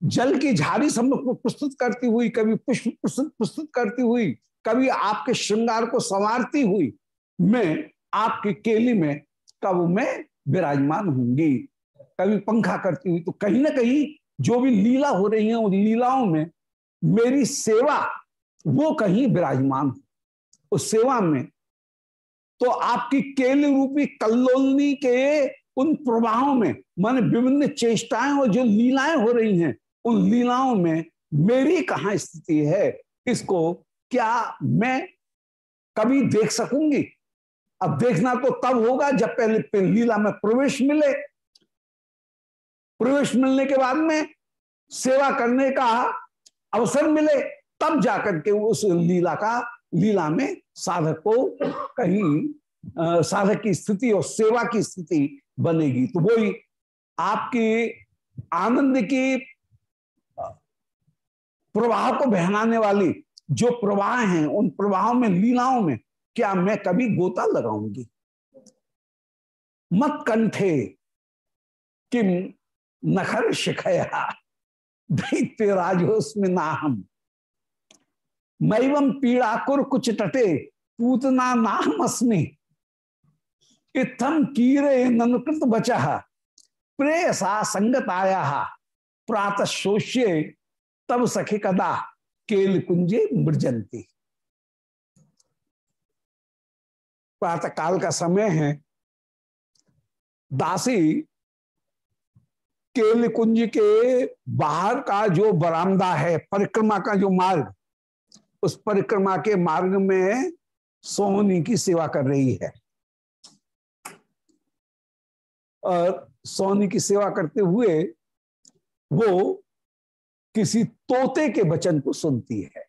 जल की झाड़ी सम्मुख को प्रस्तुत करती हुई, कभी पुष्प प्रस्तुत करती हुई, कभी आपके श्रृंगार को संवारती हुई, मैं आपकी केली में कब मैं विराजमान होंगी। कभी पंखा करती हुई तो कहीं ना कहीं जो भी लीला हो रही है, उन लीलाओं में मेरी सेवा, वो कहीं विराजमान हो। उस सेवा में तो आपकी केली रूपी कल्लोलनी के उन प्रवाहों में, माने विभिन्न चेष्टाएँ और जो लीलाएँ हो रही हैं, उन लीलाओं में मेरी कहा स्थिति है? इसको क्या मैं कभी देख सकूँगी? अब देखना तो तब होगा जब पहले लीला में प्रवेश मिले। प्रवेश मिलने के बाद में सेवा करने का अवसर मिले, तब जाकर के उस लीला का, लीला में साधक को कहीं साधक की स्थिति और सेवा की स्थिति बनेगी। तो वही आपके आनंद के प्रवाह को बहनाने वाली जो प्रवाह हैं, उन प्रवाहों में, लीलाओं में, क्या मैं कभी गोता लगाऊँगी? मत कंठे किम नखर शिखया, दैत्य राजोस्म नाहम मैवम पीड़ाकुर कुछ टटे, पूतना नाम अस्मि। इतम कीरे ननुकृत बचा प्रेयसा संगत आया प्रात शोष्य, तब सखी कदा केल कुंजे मृजंती प्रातः काल का समय है। दासी, केल कुंज के बाहर का जो बरामदा है, परिक्रमा का जो मार्ग, उस परिक्रमा के मार्ग में सोहनी की सेवा कर रही है। सोहनी की सेवा करते हुए वो किसी तोते के वचन को सुनती है।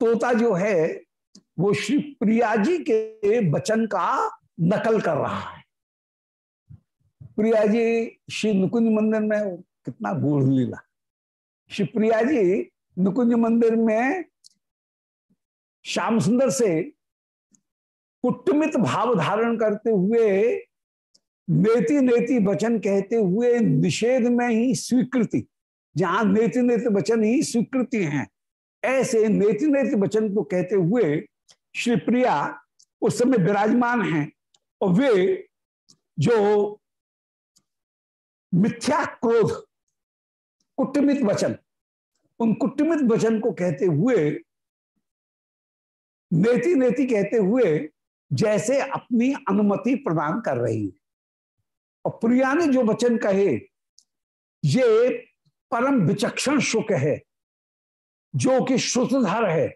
तोता जो है, वो श्री प्रिया जी के वचन का नकल कर रहा है। प्रिया जी, श्री नुकुंज मंदिर में कितना गूढ़ लीला श्री प्रिया जी, नुकुंज मंदिर में श्याम सुंदर से कुटमित भाव धारण करते हुए नेति नेति वचन कहते हुए निषेध में ही स्वीकृति। जहाँ नेति नेति वचन ही स्वीकृति हैं, ऐसे नेति नेति वचन को कहते हुए श्री प्रिया उस समय विराजमान हैं और वे जो मिथ्या क्रोध, कुटमित वचन, उन कुटमित वचन को कहते हुए नेति नेति कहते हुए जैसे अपनी अनुमति प्रदान कर रही है। और प्रिया ने जो वचन कहे, ये परम विचक्षण शुक है, जो कि श्रुतधर है।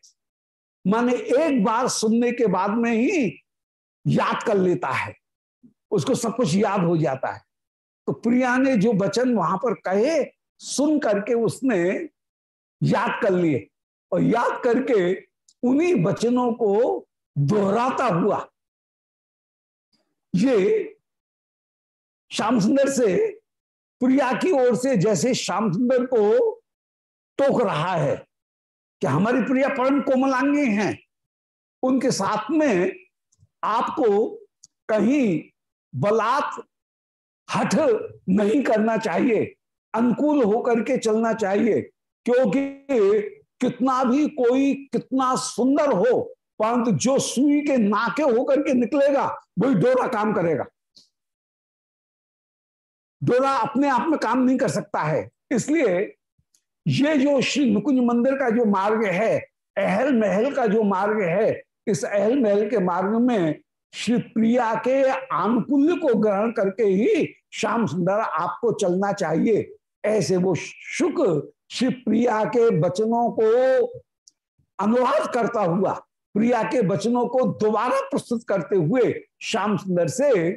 माने एक बार सुनने के बाद में ही याद कर लेता है। उसको सब कुछ याद हो जाता है। तो प्रिया ने जो वचन वहाँ पर कहे, सुन करके उसने याद कर लिए। और याद करके उन्हीं वचनों को दोहराता हुआ। ये श्याम सुंदर से प्रिया की ओर से जैसे श्याम सुंदर को टोक रहा है कि हमारी प्रिया परम कोमलांगी हैं। उनके साथ में आपको कहीं बलात् हठ नहीं करना चाहिए, अनुकूल होकर के चलना चाहिए, क्योंकि कितना भी कोई कितना सुंदर हो परंतु जो सुई के नाके होकर के निकलेगा, वही डोरा काम करेगा। डोरा अपने आप में काम नहीं कर सकता है। इसलिए ये जो श्री नुकुंज मंदिर का जो मार्ग है अहल महल का जो मार्ग है, इस अहल महल के मार्ग में श्री प्रिया के आनुकूल्य को ग्रहण करके ही श्याम सुंदर आपको चलना चाहिए। ऐसे वो शुक्र श्री प्रिया के वचनों को अनुवाद करता हुआ प्रिया के वचनों को दोबारा प्रस्तुत करते हुए श्याम सुंदर से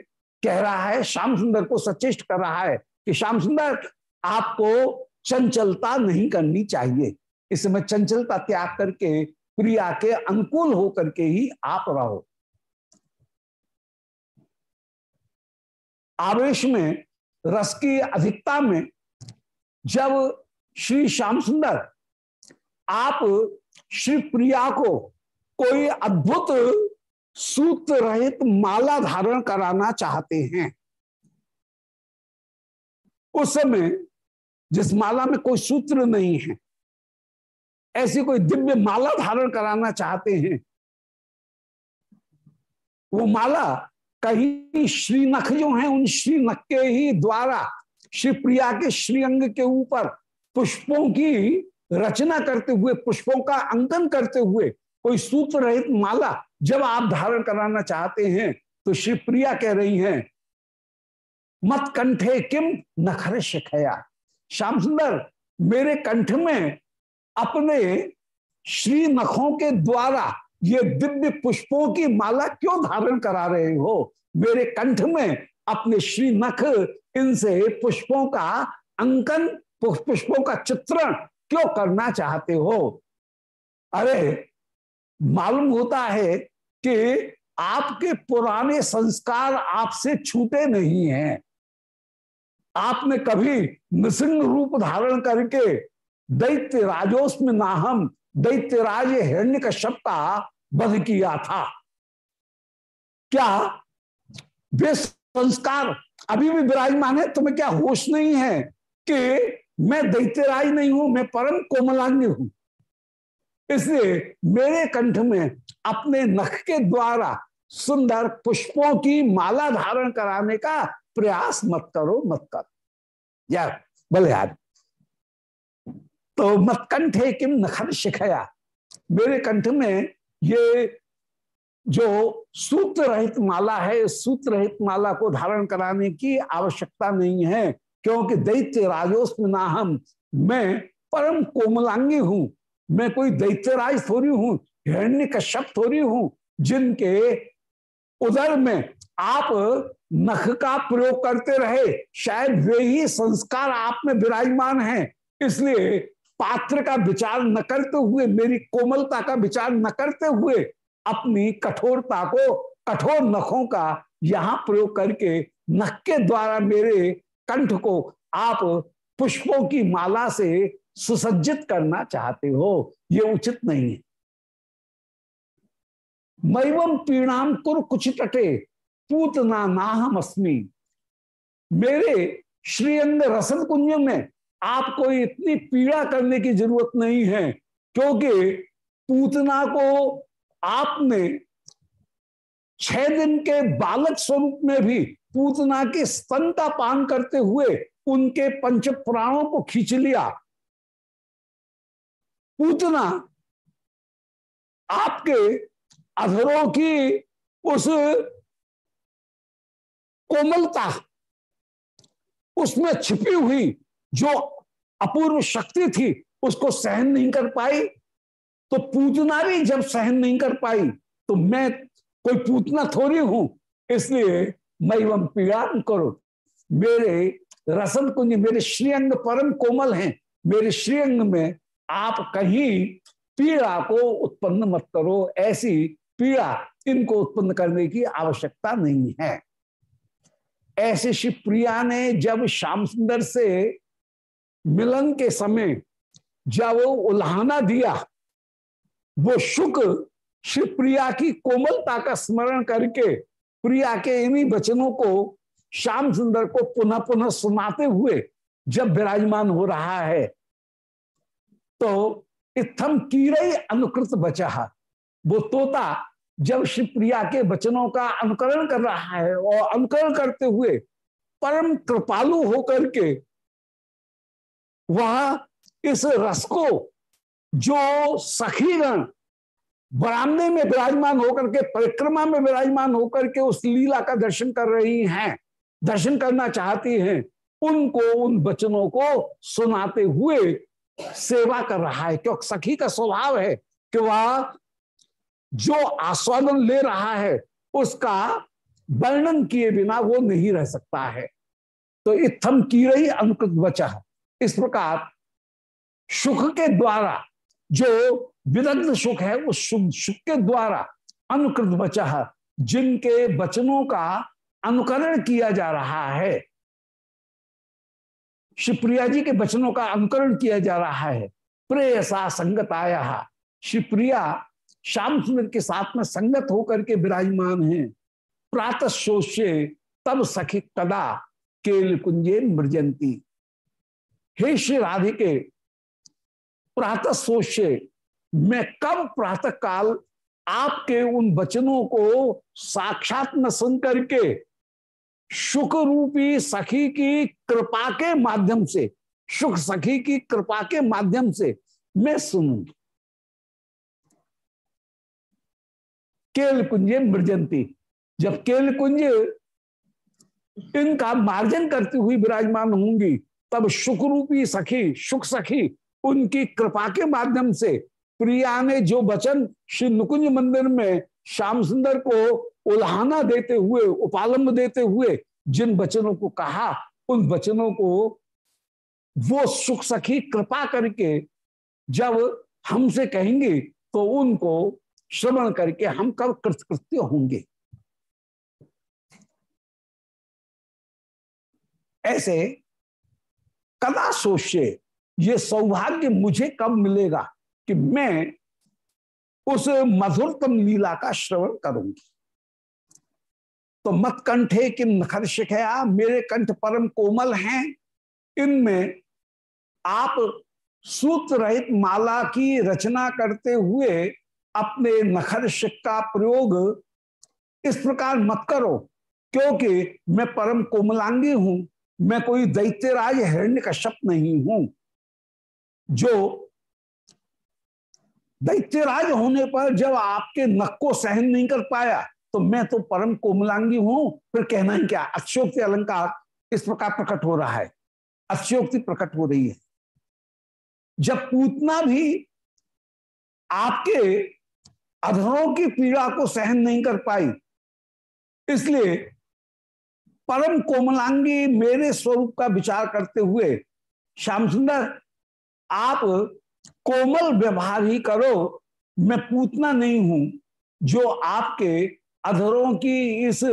कह रहा है, श्याम सुंदर को सचेष्ट कर रहा है कि श्याम सुंदर, आपको चंचलता नहीं करनी चाहिए। इसमें चंचलता त्याग करके प्रिया के अनुकूल होकर के ही आप रहो। आवेश में, रस की अधिकता में, जब श्री श्याम सुंदर, आप श्री प्रिया को कोई अद्भुत सूत्र रहित माला धारण कराना चाहते हैं। उस समय जिस माला में कोई सूत्र नहीं है, ऐसी कोई दिव्य माला धारण कराना चाहते हैं, वो माला कहीं श्रीनख जो है, उन श्रीनख के ही द्वारा श्री प्रिया के श्रीअंग के ऊपर पुष्पों की रचना करते हुए, पुष्पों का अंकन करते हुए कोई सूत्र रहित माला जब आप धारण कराना चाहते हैं तो श्री प्रिया कह रही हैं, मत कंठे किम नखर शिखया। श्याम सुंदर, मेरे कंठ में अपने श्री नखों के द्वारा ये दिव्य पुष्पों की माला क्यों धारण करा रहे हो? मेरे कंठ में अपने श्री नख, इनसे पुष्पों का अंकन, पुष्पों का चित्रण क्यों करना चाहते हो? अरे मालूम होता है कि आपके पुराने संस्कार आपसे छूटे नहीं हैं। आपने कभी नृसिंग रूप धारण करके दैत्य राजोस्म नाहम, दैत्य राज हिरण्य कश्यप का वध किया था। क्या वे संस्कार अभी भी विराजमान है? तुम्हें क्या होश नहीं है कि मैं दैत्यराज नहीं हूँ, मैं परम कोमलांग हूँ? इसलिए मेरे कंठ में अपने नख के द्वारा सुंदर पुष्पों की माला धारण कराने का प्रयास मत करो मत करो। यार, बोले यार तो मत कंठे किम नखर शिखया। मेरे कंठ में ये जो सूत्र रहित माला है सूत्र रहित माला को धारण कराने की आवश्यकता नहीं है, क्योंकि दैत्य राजोस्म नाहम मैं परम कोमलांगी हूँ। मैं कोई दैत्यराज थोड़ी हूँ हिरण्य कश्यप थोड़ी हूँ, जिनके उदर में आप नख का प्रयोग करते रहे, शायद वे ही संस्कार आप में विराजमान हैं। इसलिए पात्र का विचार न करते हुए, मेरी कोमलता का विचार न करते हुए, अपनी कठोरता को, कठोर नखों का यहाँ प्रयोग करके, नख के द्वारा मेरे कंठ को आप पुष्पों की माला से सुसज्जित करना चाहते हो, ये उचित नहीं है। मैवम पीणाम कुर कुछ टटे पूतना नाहम अस्मी। मेरे श्रीअंग रसन कुंज में आपको इतनी पीड़ा करने की ज़रूरत नहीं है, क्योंकि पूतना को आपने छह दिन के बालक स्वरूप में भी पूतना के स्तन का पान करते हुए उनके पंच प्राणों को खींच लिया। पूतना। आपके अधरों की उस कोमलता, उसमें छिपी हुई जो अपूर्व शक्ति थी, उसको सहन नहीं कर पाई। तो पूतना भी जब सहन नहीं कर पाई तो मैं कोई पूतना थोड़ी हूँ, इसलिए मैं एवं पीड़ा करो। मेरे रसन कुंज मेरे श्रीअंग परम कोमल हैं। मेरे श्रीअंग में आप कहीं पीड़ा को उत्पन्न मत करो, ऐसी पीड़ा इनको उत्पन्न करने की आवश्यकता नहीं है। ऐसे शिवप्रिया ने जब श्याम सुंदर से मिलन के समय जब उल्हाना दिया, वो शुक श्री प्रिया की कोमलता का स्मरण करके प्रिया के इन्हीं वचनों को श्याम सुंदर को पुनः पुनः सुनाते हुए जब विराजमान हो रहा है तो इत्थम कीरई अनुकृत बचा वो तोता जब श्री प्रिया के वचनों का अनुकरण कर रहा है और अनुकरण करते हुए परम कृपालु होकर के वह इस रस को जो सखीगण बरामदे में विराजमान होकर के, परिक्रमा में विराजमान होकर के उस लीला का दर्शन कर रही हैं, दर्शन करना चाहती हैं, उनको उन वचनों को सुनाते हुए सेवा कर रहा है, क्योंकि सखी का स्वभाव है कि वह जो आस्वादन ले रहा है, उसका वर्णन किए बिना वो नहीं रह सकता है। तो इत्थम की रही अनुकृत बचा इस प्रकार सुख के द्वारा जो विदग्ध सुख है, उस सुख के द्वारा अनुकृत बचा जिनके वचनों का अनुकरण किया जा रहा है शिवप्रिया जी के वचनों का अनुकरण किया जा रहा है। प्रेयसा संगत आया शिवप्रिया श्याम सुंदर के साथ में संगत होकर के विराजमान है। प्रातः शोष्य तब सखी कदा केल कुंजे मृजंती हे श्री राधिके प्रातः सोचे मैं कब प्रातः काल आपके उन वचनों को साक्षात न सुन करके सुख रूपी सखी की कृपा के माध्यम से सुख सखी की कृपा के माध्यम से मैं सुनूँगी। केल कुंजे मृजंती। जब केल कुंज इनका मार्जन करती हुई विराजमान होंगी, तब सुख रूपी सखी सुख सखी, उनकी कृपा के माध्यम से प्रिया ने जो वचन श्री नुकुंज मंदिर में श्याम सुंदर को उल्हाना देते हुए, उपालंब देते हुए जिन वचनों को कहा, उन वचनों को वो सुख सखी कृपा करके जब हमसे कहेंगे तो उनको श्रवण करके हम कब कृतकृत्य होंगे। ऐसे कदा सोचे, ये सौभाग्य मुझे कब मिलेगा कि मैं उस मधुरतम लीला का श्रवण करूँगी। तो मत कंठे कि नखर शिखया मेरे कंठ परम कोमल हैं। इनमें आप सूत्र रहित माला की रचना करते हुए अपने नखर शिख का प्रयोग इस प्रकार मत करो, क्योंकि मैं परम कोमलांगी हूँ, मैं कोई दैत्यराज हिरण्य कश्यप नहीं हूँ। जो दैत्यराज होने पर जब आपके नक को सहन नहीं कर पाया तो मैं तो परम कोमलांगी हूँ। फिर कहना ही क्या अक्षोक्ति अलंकार इस प्रकार प्रकट हो रहा है। अक्षोक्ति प्रकट हो रही है। जब पूतना भी आपके अधरों की पीड़ा को सहन नहीं कर पाई, इसलिए परम कोमलांगी मेरे स्वरूप का विचार करते हुए, श्याम सुंदर, आप कोमल व्यवहार ही करो, मैं पूतना नहीं हूँ, जो आपके अधरों की इस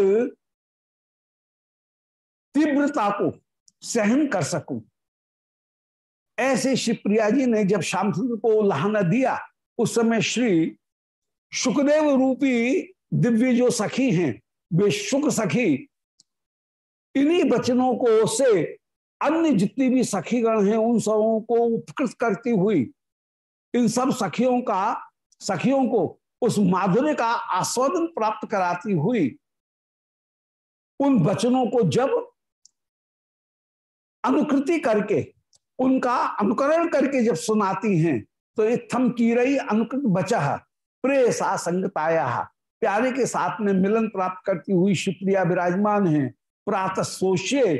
तीव्रता को सहन कर सकूँ। ऐसे शिवप्रिया जी ने जब श्याम सुंदर को लहाना दिया, उस समय श्री सुखदेव रूपी दिव्य जो सखी हैं, वे सुख सखी, इन्हीं वचनों को से अन्य जितनी भी सखीगण हैं, उन सबों को उपकृत करती हुई, इन सब सखियों का, सखियों को उस माधुर्य का आस्वादन प्राप्त कराती हुई उन वचनों को जब अनुकृति करके, उनका अनुकरण करके जब सुनाती हैं तो इत्थम की रही अनुकृत बचा प्रे सा संगताया प्यारे के साथ में मिलन प्राप्त करती हुई शिवप्रिया विराजमान है। प्रातः सोचे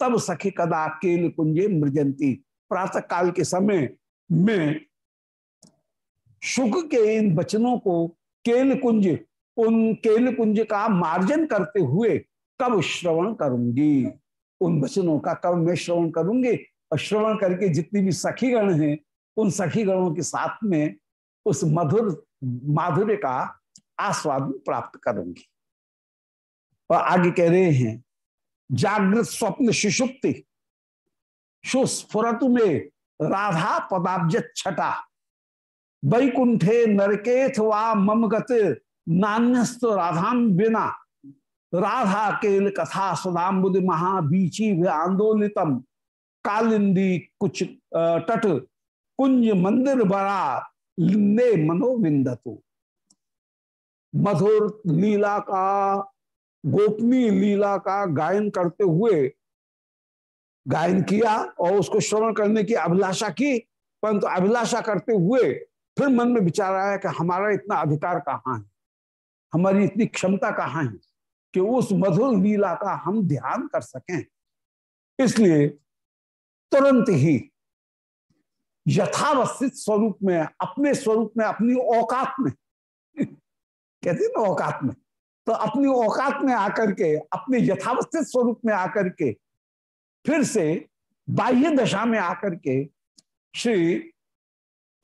तब सखी कदा केल कुंजे मृजंती। प्रातः काल के समय में शुक के इन वचनों को केल कुंज उन केल कुंज का मार्जन करते हुए कब श्रवण करूँगी? उन वचनों का कब मैं श्रवण करूँगी? और श्रवण करके जितनी भी सखी गण हैं, उन सखी गणों के साथ में उस मधुर, माधुर्य का आस्वाद प्राप्त करूँगी। और आगे कह रहे हैं जागृत स्वप्न सुषुप्ति, सुस्फुरतु में राधा पदाब्ज छटा। वैकुंठे नरकेथ वा मम गति नान्यस्त राधाम बिना राधा केल कथा सदाम्बुद महाबीची आंदोलितम। कालिंदी कुछ तट, कुंज मंदिर बड़ा लिंदे मनोविंदतु। मधुर लीला का गोपनीय लीला का गायन करते हुए गायन किया और उसको श्रवण करने की अभिलाषा की, परंतु अभिलाषा करते हुए फिर मन में विचार आया कि हमारा इतना अधिकार कहाँ है? हमारी इतनी क्षमता कहाँ है कि उस मधुर लीला का हम ध्यान कर सकें? इसलिए तुरंत ही यथावस्थित स्वरूप में, अपने स्वरूप में, अपनी औकात में, कहते ना औकात में तो अपनी औकात में आकर के, अपने यथावस्थित स्वरूप में आकर के, फिर से बाह्य दशा में आकर के श्री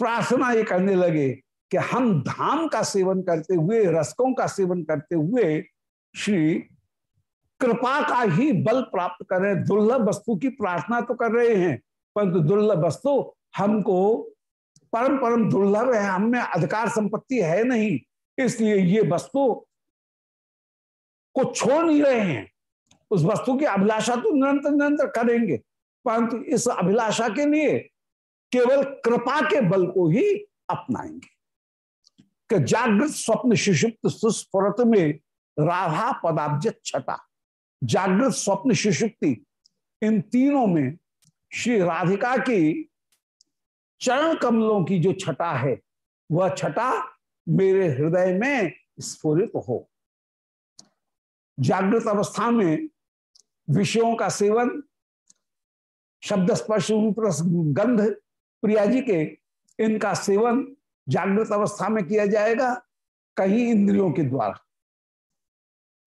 प्रार्थना ये करने लगे कि हम धाम का सेवन करते हुए, रसकों का सेवन करते हुए श्री कृपा का ही बल प्राप्त करें दुर्लभ वस्तु की प्रार्थना तो कर रहे हैं, परंतु दुर्लभ वस्तु हमको परम परम दुर्लभ है, हमें अधिकार संपत्ति है नहीं। इसलिए ये वस्तु को छोड़ नहीं रहे हैं। उस वस्तु की अभिलाषा तो निरंतर निरंतर करेंगे, परंतु इस अभिलाषा के लिए केवल कृपा के बल को ही अपनाएँगे। कि जागृत स्वप्न सुषुप्त सुस्फुरत में राधा पदाब्ज छटा। जागृत स्वप्न सुषुप्ति इन तीनों में श्री राधिका की चरण कमलों की जो छटा है, वह छटा मेरे हृदय में स्फुरित हो। जागृत अवस्था में विषयों का सेवन, शब्द स्पर्श रूप गंध प्रिया जी के इनका सेवन जागृत अवस्था में किया जाएगा कहीं इंद्रियों के द्वारा।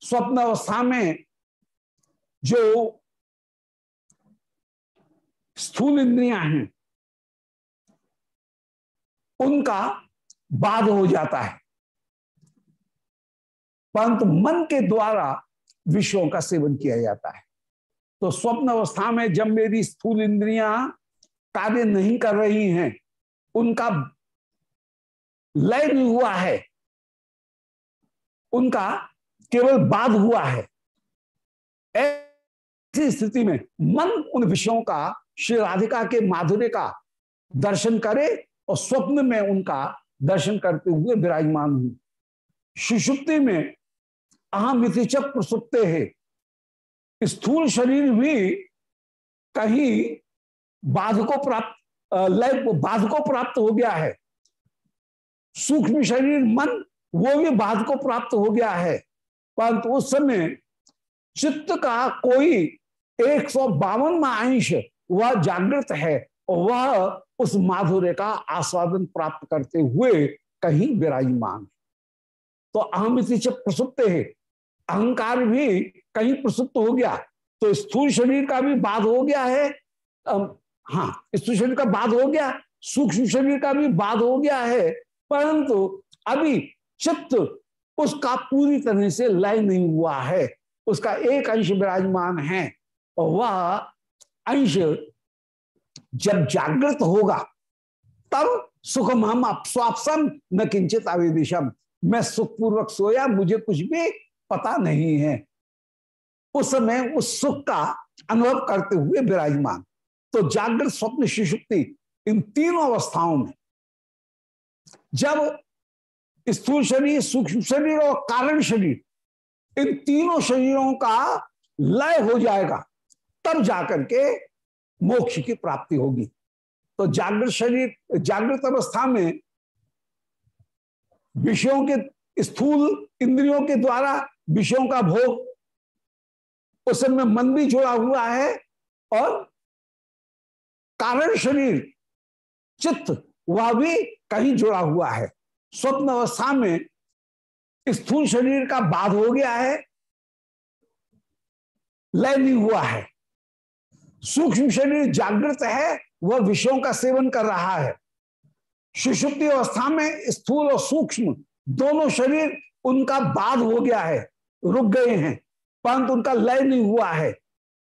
स्वप्न अवस्था में जो स्थूल इंद्रियाँ हैं, उनका बाध हो जाता है। परंतु मन के द्वारा विषयों का सेवन किया जाता है। तो स्वप्न अवस्था में जब मेरी स्थूल इंद्रियाँ कार्य नहीं कर रही हैं, उनका लय नहीं हुआ है, उनका केवल बाध हुआ है। ऐसी स्थिति में मन उन विषयों का, श्री राधिका के माधुर्य का दर्शन करे और स्वप्न में उनका दर्शन करते हुए विराजमान हूँ। सुषुप्ति में अहमितिच प्रसुप्ते है। स्थूल शरीर भी कहीं बाध को प्राप्त लय, बाध को प्राप्त हो गया है। सूक्ष्म शरीर, मन, वो भी बाध को प्राप्त हो गया है। परंतु उस समय चित्त का कोई एक सौ बावन अंश वह जागृत है और वह उस माधुर्य का आस्वादन प्राप्त करते हुए कहीं विराजमान तो अहम इसी से प्रसुप्त है। अहंकार भी कहीं प्रसुप्त हो गया। तो स्थूल शरीर का भी बाध हो गया है। हाँ। स्थूल शरीर का बाद हो गया, सूक्ष्म शरीर का भी बाद हो गया है, परंतु अभी चित्त उसका पूरी तरह से लय नहीं हुआ है, उसका एक अंश विराजमान है, और वह अंश जब जागृत होगा, तब सुखम हम अपस्वापसम, न किंचित आवेदिशम मैं सुखपूर्वक सोया, मुझे कुछ भी पता नहीं है। उस समय उस सुख का अनुभव करते हुए विराजमान। तो जागृत स्वप्न शिशुक्ति इन तीनों अवस्थाओं में, जब स्थूल शरीर, सूक्ष्म शरीर और कारण शरीर, इन तीनों शरीरों का लय हो जाएगा, तब जाकर के मोक्ष की प्राप्ति होगी। तो जागृत शरीर, जागृत अवस्था में विषयों के स्थूल इंद्रियों के द्वारा विषयों का भोग, उस समय मन भी जुड़ा हुआ है और कारण शरीर, चित्त, वह भी कहीं जुड़ा हुआ है। स्वप्न अवस्था में स्थूल शरीर का बाध हो गया है लय नहीं हुआ है। सूक्ष्म शरीर जागृत है, वह विषयों का सेवन कर रहा है। सुषुप्ति अवस्था में स्थूल और सूक्ष्म दोनों शरीर उनका बाध हो गया है, रुक गए हैं, परंतु उनका लय नहीं हुआ है।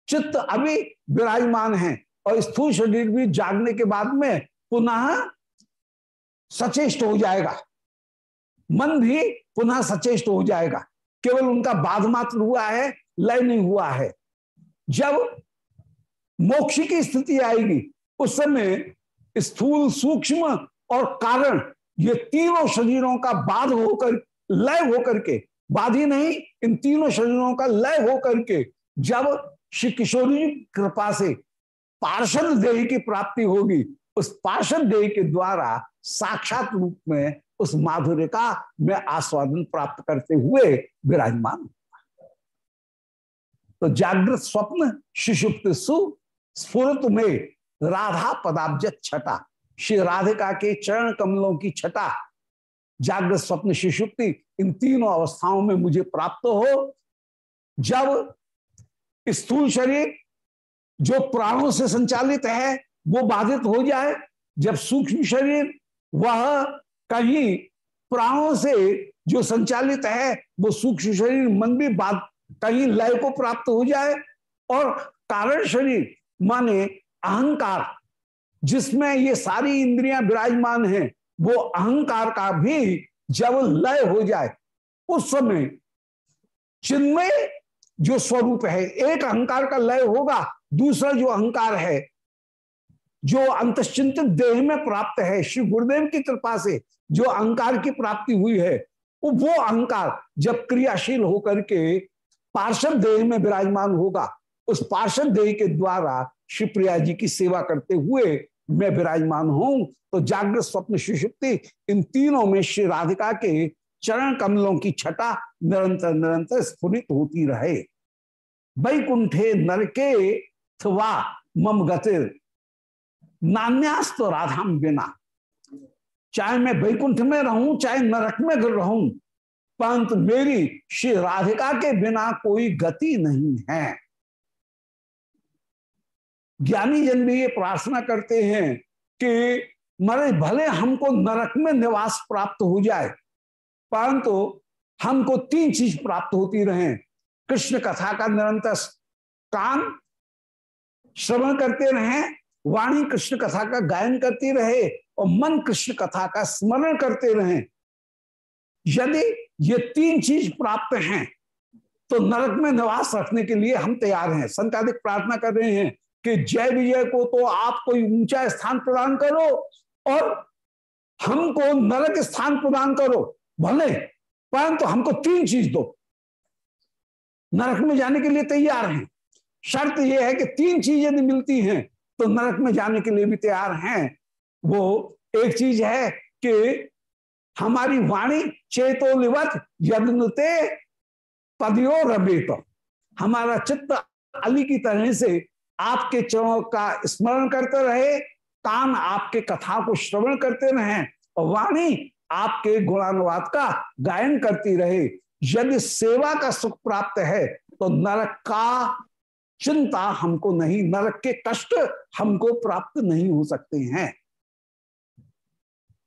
चित्त अभी विराजमान है और स्थूल शरीर भी जागने के बाद में पुनः सचेष्ट हो जाएगा। मन भी पुनः सचेष्ट हो जाएगा। केवल उनका बाध मात्र हुआ है, लय नहीं हुआ है। जब मोक्ष की स्थिति आएगी, उस समय स्थूल सूक्ष्म और कारण ये तीनों शरीरों का बाध होकर, लय होकर के, बाध ही नहीं, इन तीनों शरीरों का लय होकर के जब श्री किशोरी कृपा से पार्षद देह की प्राप्ति होगी। उस पार्षद देह के द्वारा साक्षात रूप में उस माधुर्य का मैं आस्वादन प्राप्त करते हुए विराजमान तो जागृत स्वप्न शिशुप्त सु, स्फुरत में राधा पदाब्ज छटा। श्री राधिका के चरण कमलों की छटा। जागृत स्वप्न शिशुप्ति इन तीनों अवस्थाओं में मुझे प्राप्त हो। जब स्थूल शरीर जो प्राणों से संचालित है, वो बाधित हो जाए, जब सूक्ष्म शरीर वह कहीं प्राणों से जो संचालित है, वो सूक्ष्म शरीर मन भी बाध, कहीं लय को प्राप्त हो जाए। और कारण शरीर माने अहंकार, जिसमें ये सारी इंद्रियाँ विराजमान हैं, वो अहंकार का भी जब लय हो जाए, उस समय चिन्मय जो स्वरूप है, एक अहंकार का लय होगा दूसरा जो अहंकार है, जो अंतश्चिंतित देह में प्राप्त है, श्री गुरुदेव की कृपा से जो अहंकार की प्राप्ति हुई है, वो अहंकार जब क्रियाशील होकर के पार्षद देह में विराजमान होगा, उस पार्षद देह के द्वारा शिवप्रिया जी की सेवा करते हुए मैं विराजमान हूँ। तो जागृत स्वप्न सुषुप्ति इन तीनों में श्री राधिका के चरण कमलों की छटा निरंतर निरंतर स्फुरित होती रहे। वैकुंठे नरके थवा मम गतिर। नान्यास्त राधाम बिना। चाहे मैं वैकुंठ में रहूँ, चाहे नरक में रहूँ, परंतु मेरी श्री राधिका के बिना कोई गति नहीं है। ज्ञानी जन भी ये प्रार्थना करते हैं कि मरे भले हमको नरक में निवास प्राप्त हो जाए, परंतु हमको तीन चीज़ प्राप्त होती रहे। कृष्ण कथा का निरंतर कान श्रवण करते रहे, वाणी कृष्ण कथा का गायन करती रहे और मन कृष्ण कथा का स्मरण करते रहे। यदि ये तीन चीज़ प्राप्त हैं तो नरक में निवास रखने के लिए हम तैयार हैं। संताधिक प्रार्थना कर रहे हैं कि जय विजय को तो आप कोई ऊँचा स्थान प्रदान करो और हमको नरक स्थान प्रदान करो, भले, परंतु तो हमको तीन चीज़ दो। नरक में जाने के लिए तैयार हैं। शर्त यह है कि तीन चीज़ यदि मिलती हैं तो नरक में जाने के लिए भी तैयार हैं। वो एक चीज़ है कि हमारी वाणी चेतोलिवत यदनुते पदियो रबेत। हमारा चित्त अली की तरह से आपके चरणों का स्मरण करते रहे, कान आपके कथा को श्रवण करते रहे और वाणी आपके गुणानुवाद का गायन करती रहे। यदि सेवा का सुख प्राप्त है तो नरक का चिंता हमको नहीं, नरक के कष्ट हमको प्राप्त नहीं हो सकते हैं।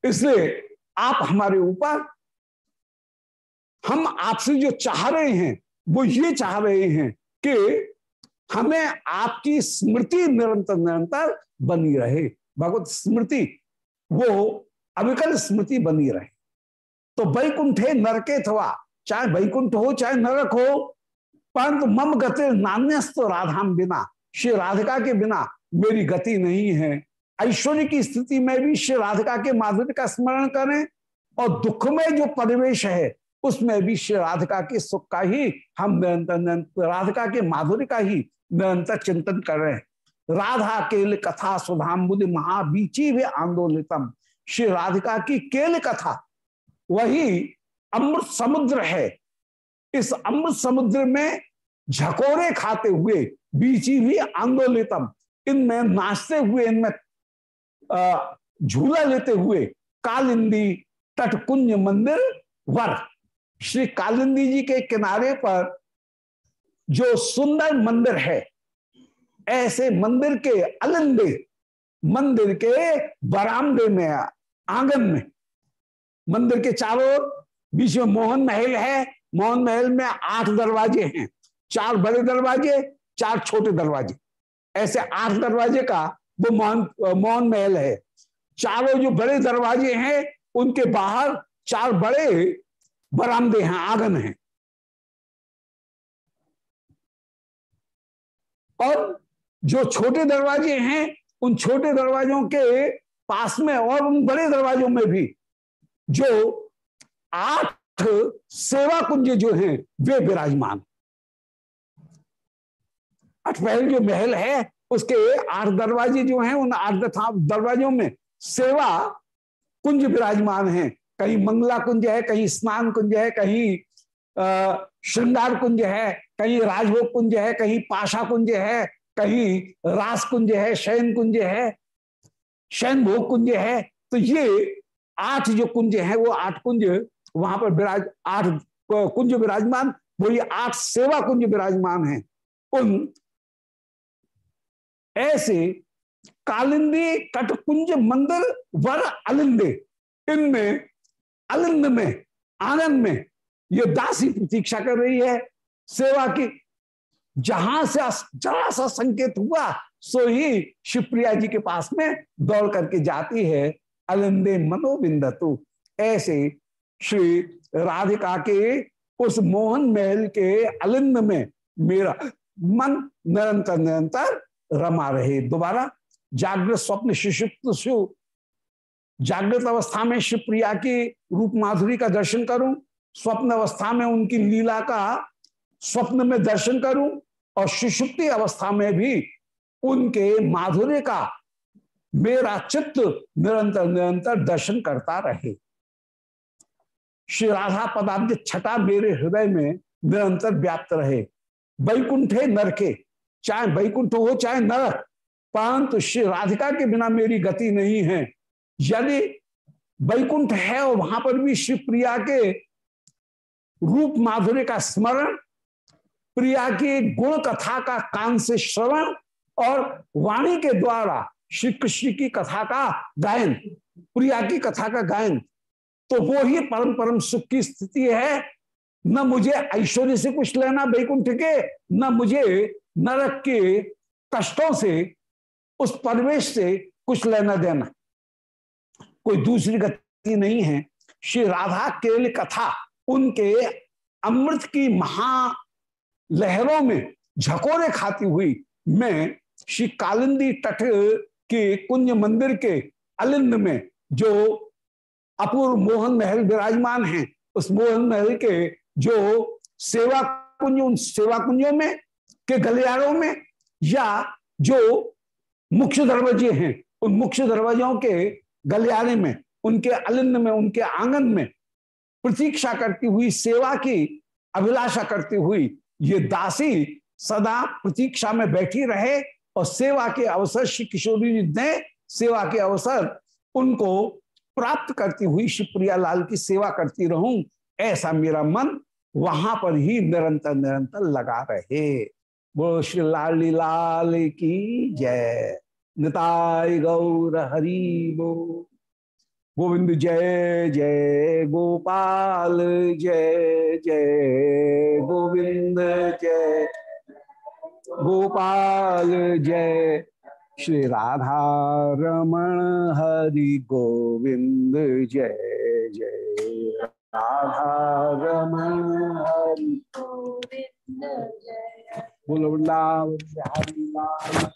इसलिए आप हमारे ऊपर, हम आपसे जो चाह रहे हैं, वो ये चाह रहे हैं कि हमें आपकी स्मृति निरंतर निरंतर बनी रहे। भगवत स्मृति, वो अविकल स्मृति बनी रहे। तो वैकुंठे नरके थवा, चाहे वैकुंठ हो, चाहे नरक हो परंतु मम गति नान्यस्त राधाम बिना, श्री राधिका के बिना मेरी गति नहीं है। ऐश्वर्य की स्थिति में भी श्री राधिका के माधुर्य का स्मरण करें और दुख में जो परिवेश है, उसमें भी श्री राधिका के सुख का ही हम निरंतर राधिका के माधुर्य का ही निरंतर चिंतन कर। रहे हैं राधा केल कथा सुधाम्बुद महाबीची भी आंदोलितम। श्री राधिका की केल कथा, वही अमृत समुद्र है। इस अमृत समुद्र में झकोरे खाते हुए, बीची भी आंदोलितम, इनमें नाचते हुए, इनमें झूला लेते हुए, कालिंदी तटकुंज मंदिर वर। श्री कालिंदी जी के किनारे पर जो सुंदर मंदिर है, ऐसे मंदिर के अलिंदे, मंदिर के बरामदे में, आँगन में, मंदिर के चारों बीच में मोहन महल है मोहन महल में आठ दरवाजे हैं। चार बड़े दरवाजे, चार छोटे दरवाजे। ऐसे आठ दरवाजे का वो मोहन मोहन महल है। चारों जो बड़े दरवाजे हैं, उनके बाहर चार बड़े बरामदे हैं, आँगन हैं। और जो छोटे दरवाजे हैं, उन छोटे दरवाजों के पास में और उन बड़े दरवाजों में भी जो आठ सेवा कुंज जो हैं, वे विराजमान। अठपहल जो महल है, उसके आठ दरवाजे जो हैं, उन आठ दरवाजों में सेवा कुंज विराजमान है। कहीं मंगला कुंज है, कहीं स्नान कुंज है, कहीं श्रृंगार कुंज है, कहीं राजभोग कुंज है, कहीं पाशा कुंज है, कहीं रास कुंज है शयन कुंज है शयन भोग कुंज है। तो ये आठ जो कुंज है, वो आठ कुंज वहाँ पर विराज आठ कुंज विराजमान वो ये आठ सेवा कुंज विराजमान है। उन ऐसे कालिंदी कटकुंज मंदिर, वर, अलिंदे, इनमें, अलिंद में, आनंद में ये दासी प्रतीक्षा कर रही है। सेवा की जहाँ से जरा सा संकेत हुआ, सो ही शिवप्रिया जी के पास में दौड़ करके जाती है। अलिंदे मनोबिंदतु ऐसे श्री राधिका के उस मोहन महल के अलिंद में मेरा मन निरंतर निरंतर रमा रहे। दोबारा जागृत स्वप्न शिशु जागृत अवस्था में शिवप्रिया की रूप माधुरी का दर्शन करूँ, स्वप्न अवस्था में उनकी लीला का स्वप्न में दर्शन करूँ और सुषुप्ति अवस्था में भी उनके माधुर्य का मेरा चित्त निरंतर निरंतर दर्शन करता रहे। श्री राधा पदाब्ज छटा मेरे हृदय में निरंतर व्याप्त रहे। वैकुंठे नरके, चाहे वैकुंठ हो, चाहे नरक, परंतु श्री राधिका के बिना मेरी गति नहीं है। यदि वैकुंठ है और वहाँ पर भी श्री प्रिया के रूप माधुर्य का स्मरण, प्रिया की गुण कथा का कान से श्रवण और वाणी के द्वारा श्री कृष्ण की कथा का गायन, प्रिया की कथा का गायन तो वो ही परम परम सुख की स्थिति है। न मुझे ऐश्वर्य से कुछ लेना बैकुंठ के, न मुझे नरक के कष्टों से, उस परिवेश से कुछ लेना देना। कोई दूसरी गति नहीं है। श्री राधा केल कथा उनके अमृत की महा लहरों में झकोरे खाती हुई मैं श्री कालिंदी तट के कुंज मंदिर के अलिंद में जो अपूर्व मोहन महल विराजमान हैं। उस मोहन महल के जो सेवा कुंज, उन सेवा कुंजों में, के गलियारों में, या जो मुख्य दरवाजे हैं, उन मुख्य दरवाजों के गलियारे में, उनके अलिंद में, उनके आँगन में प्रतीक्षा करती हुई, सेवा की अभिलाषा करती हुई, ये दासी सदा प्रतीक्षा में बैठी रहे और सेवा के अवसर श्री किशोरी जी ने, सेवा के अवसर उनको प्राप्त करती हुई शिवप्रिया लाल की सेवा करती रहूँ, ऐसा मेरा मन वहाँ पर ही निरंतर निरंतर लगा रहे। वो श्री लाल लाल की जय। निताय गौर हरि बो गोविंद जय जय गोपाल, जय जय गोविंद, जय गोपाल, जय श्री राधा रमण हरि गोविंद जय जय। राधा रमण हरि गोविंद जय। बोलो हरि लाल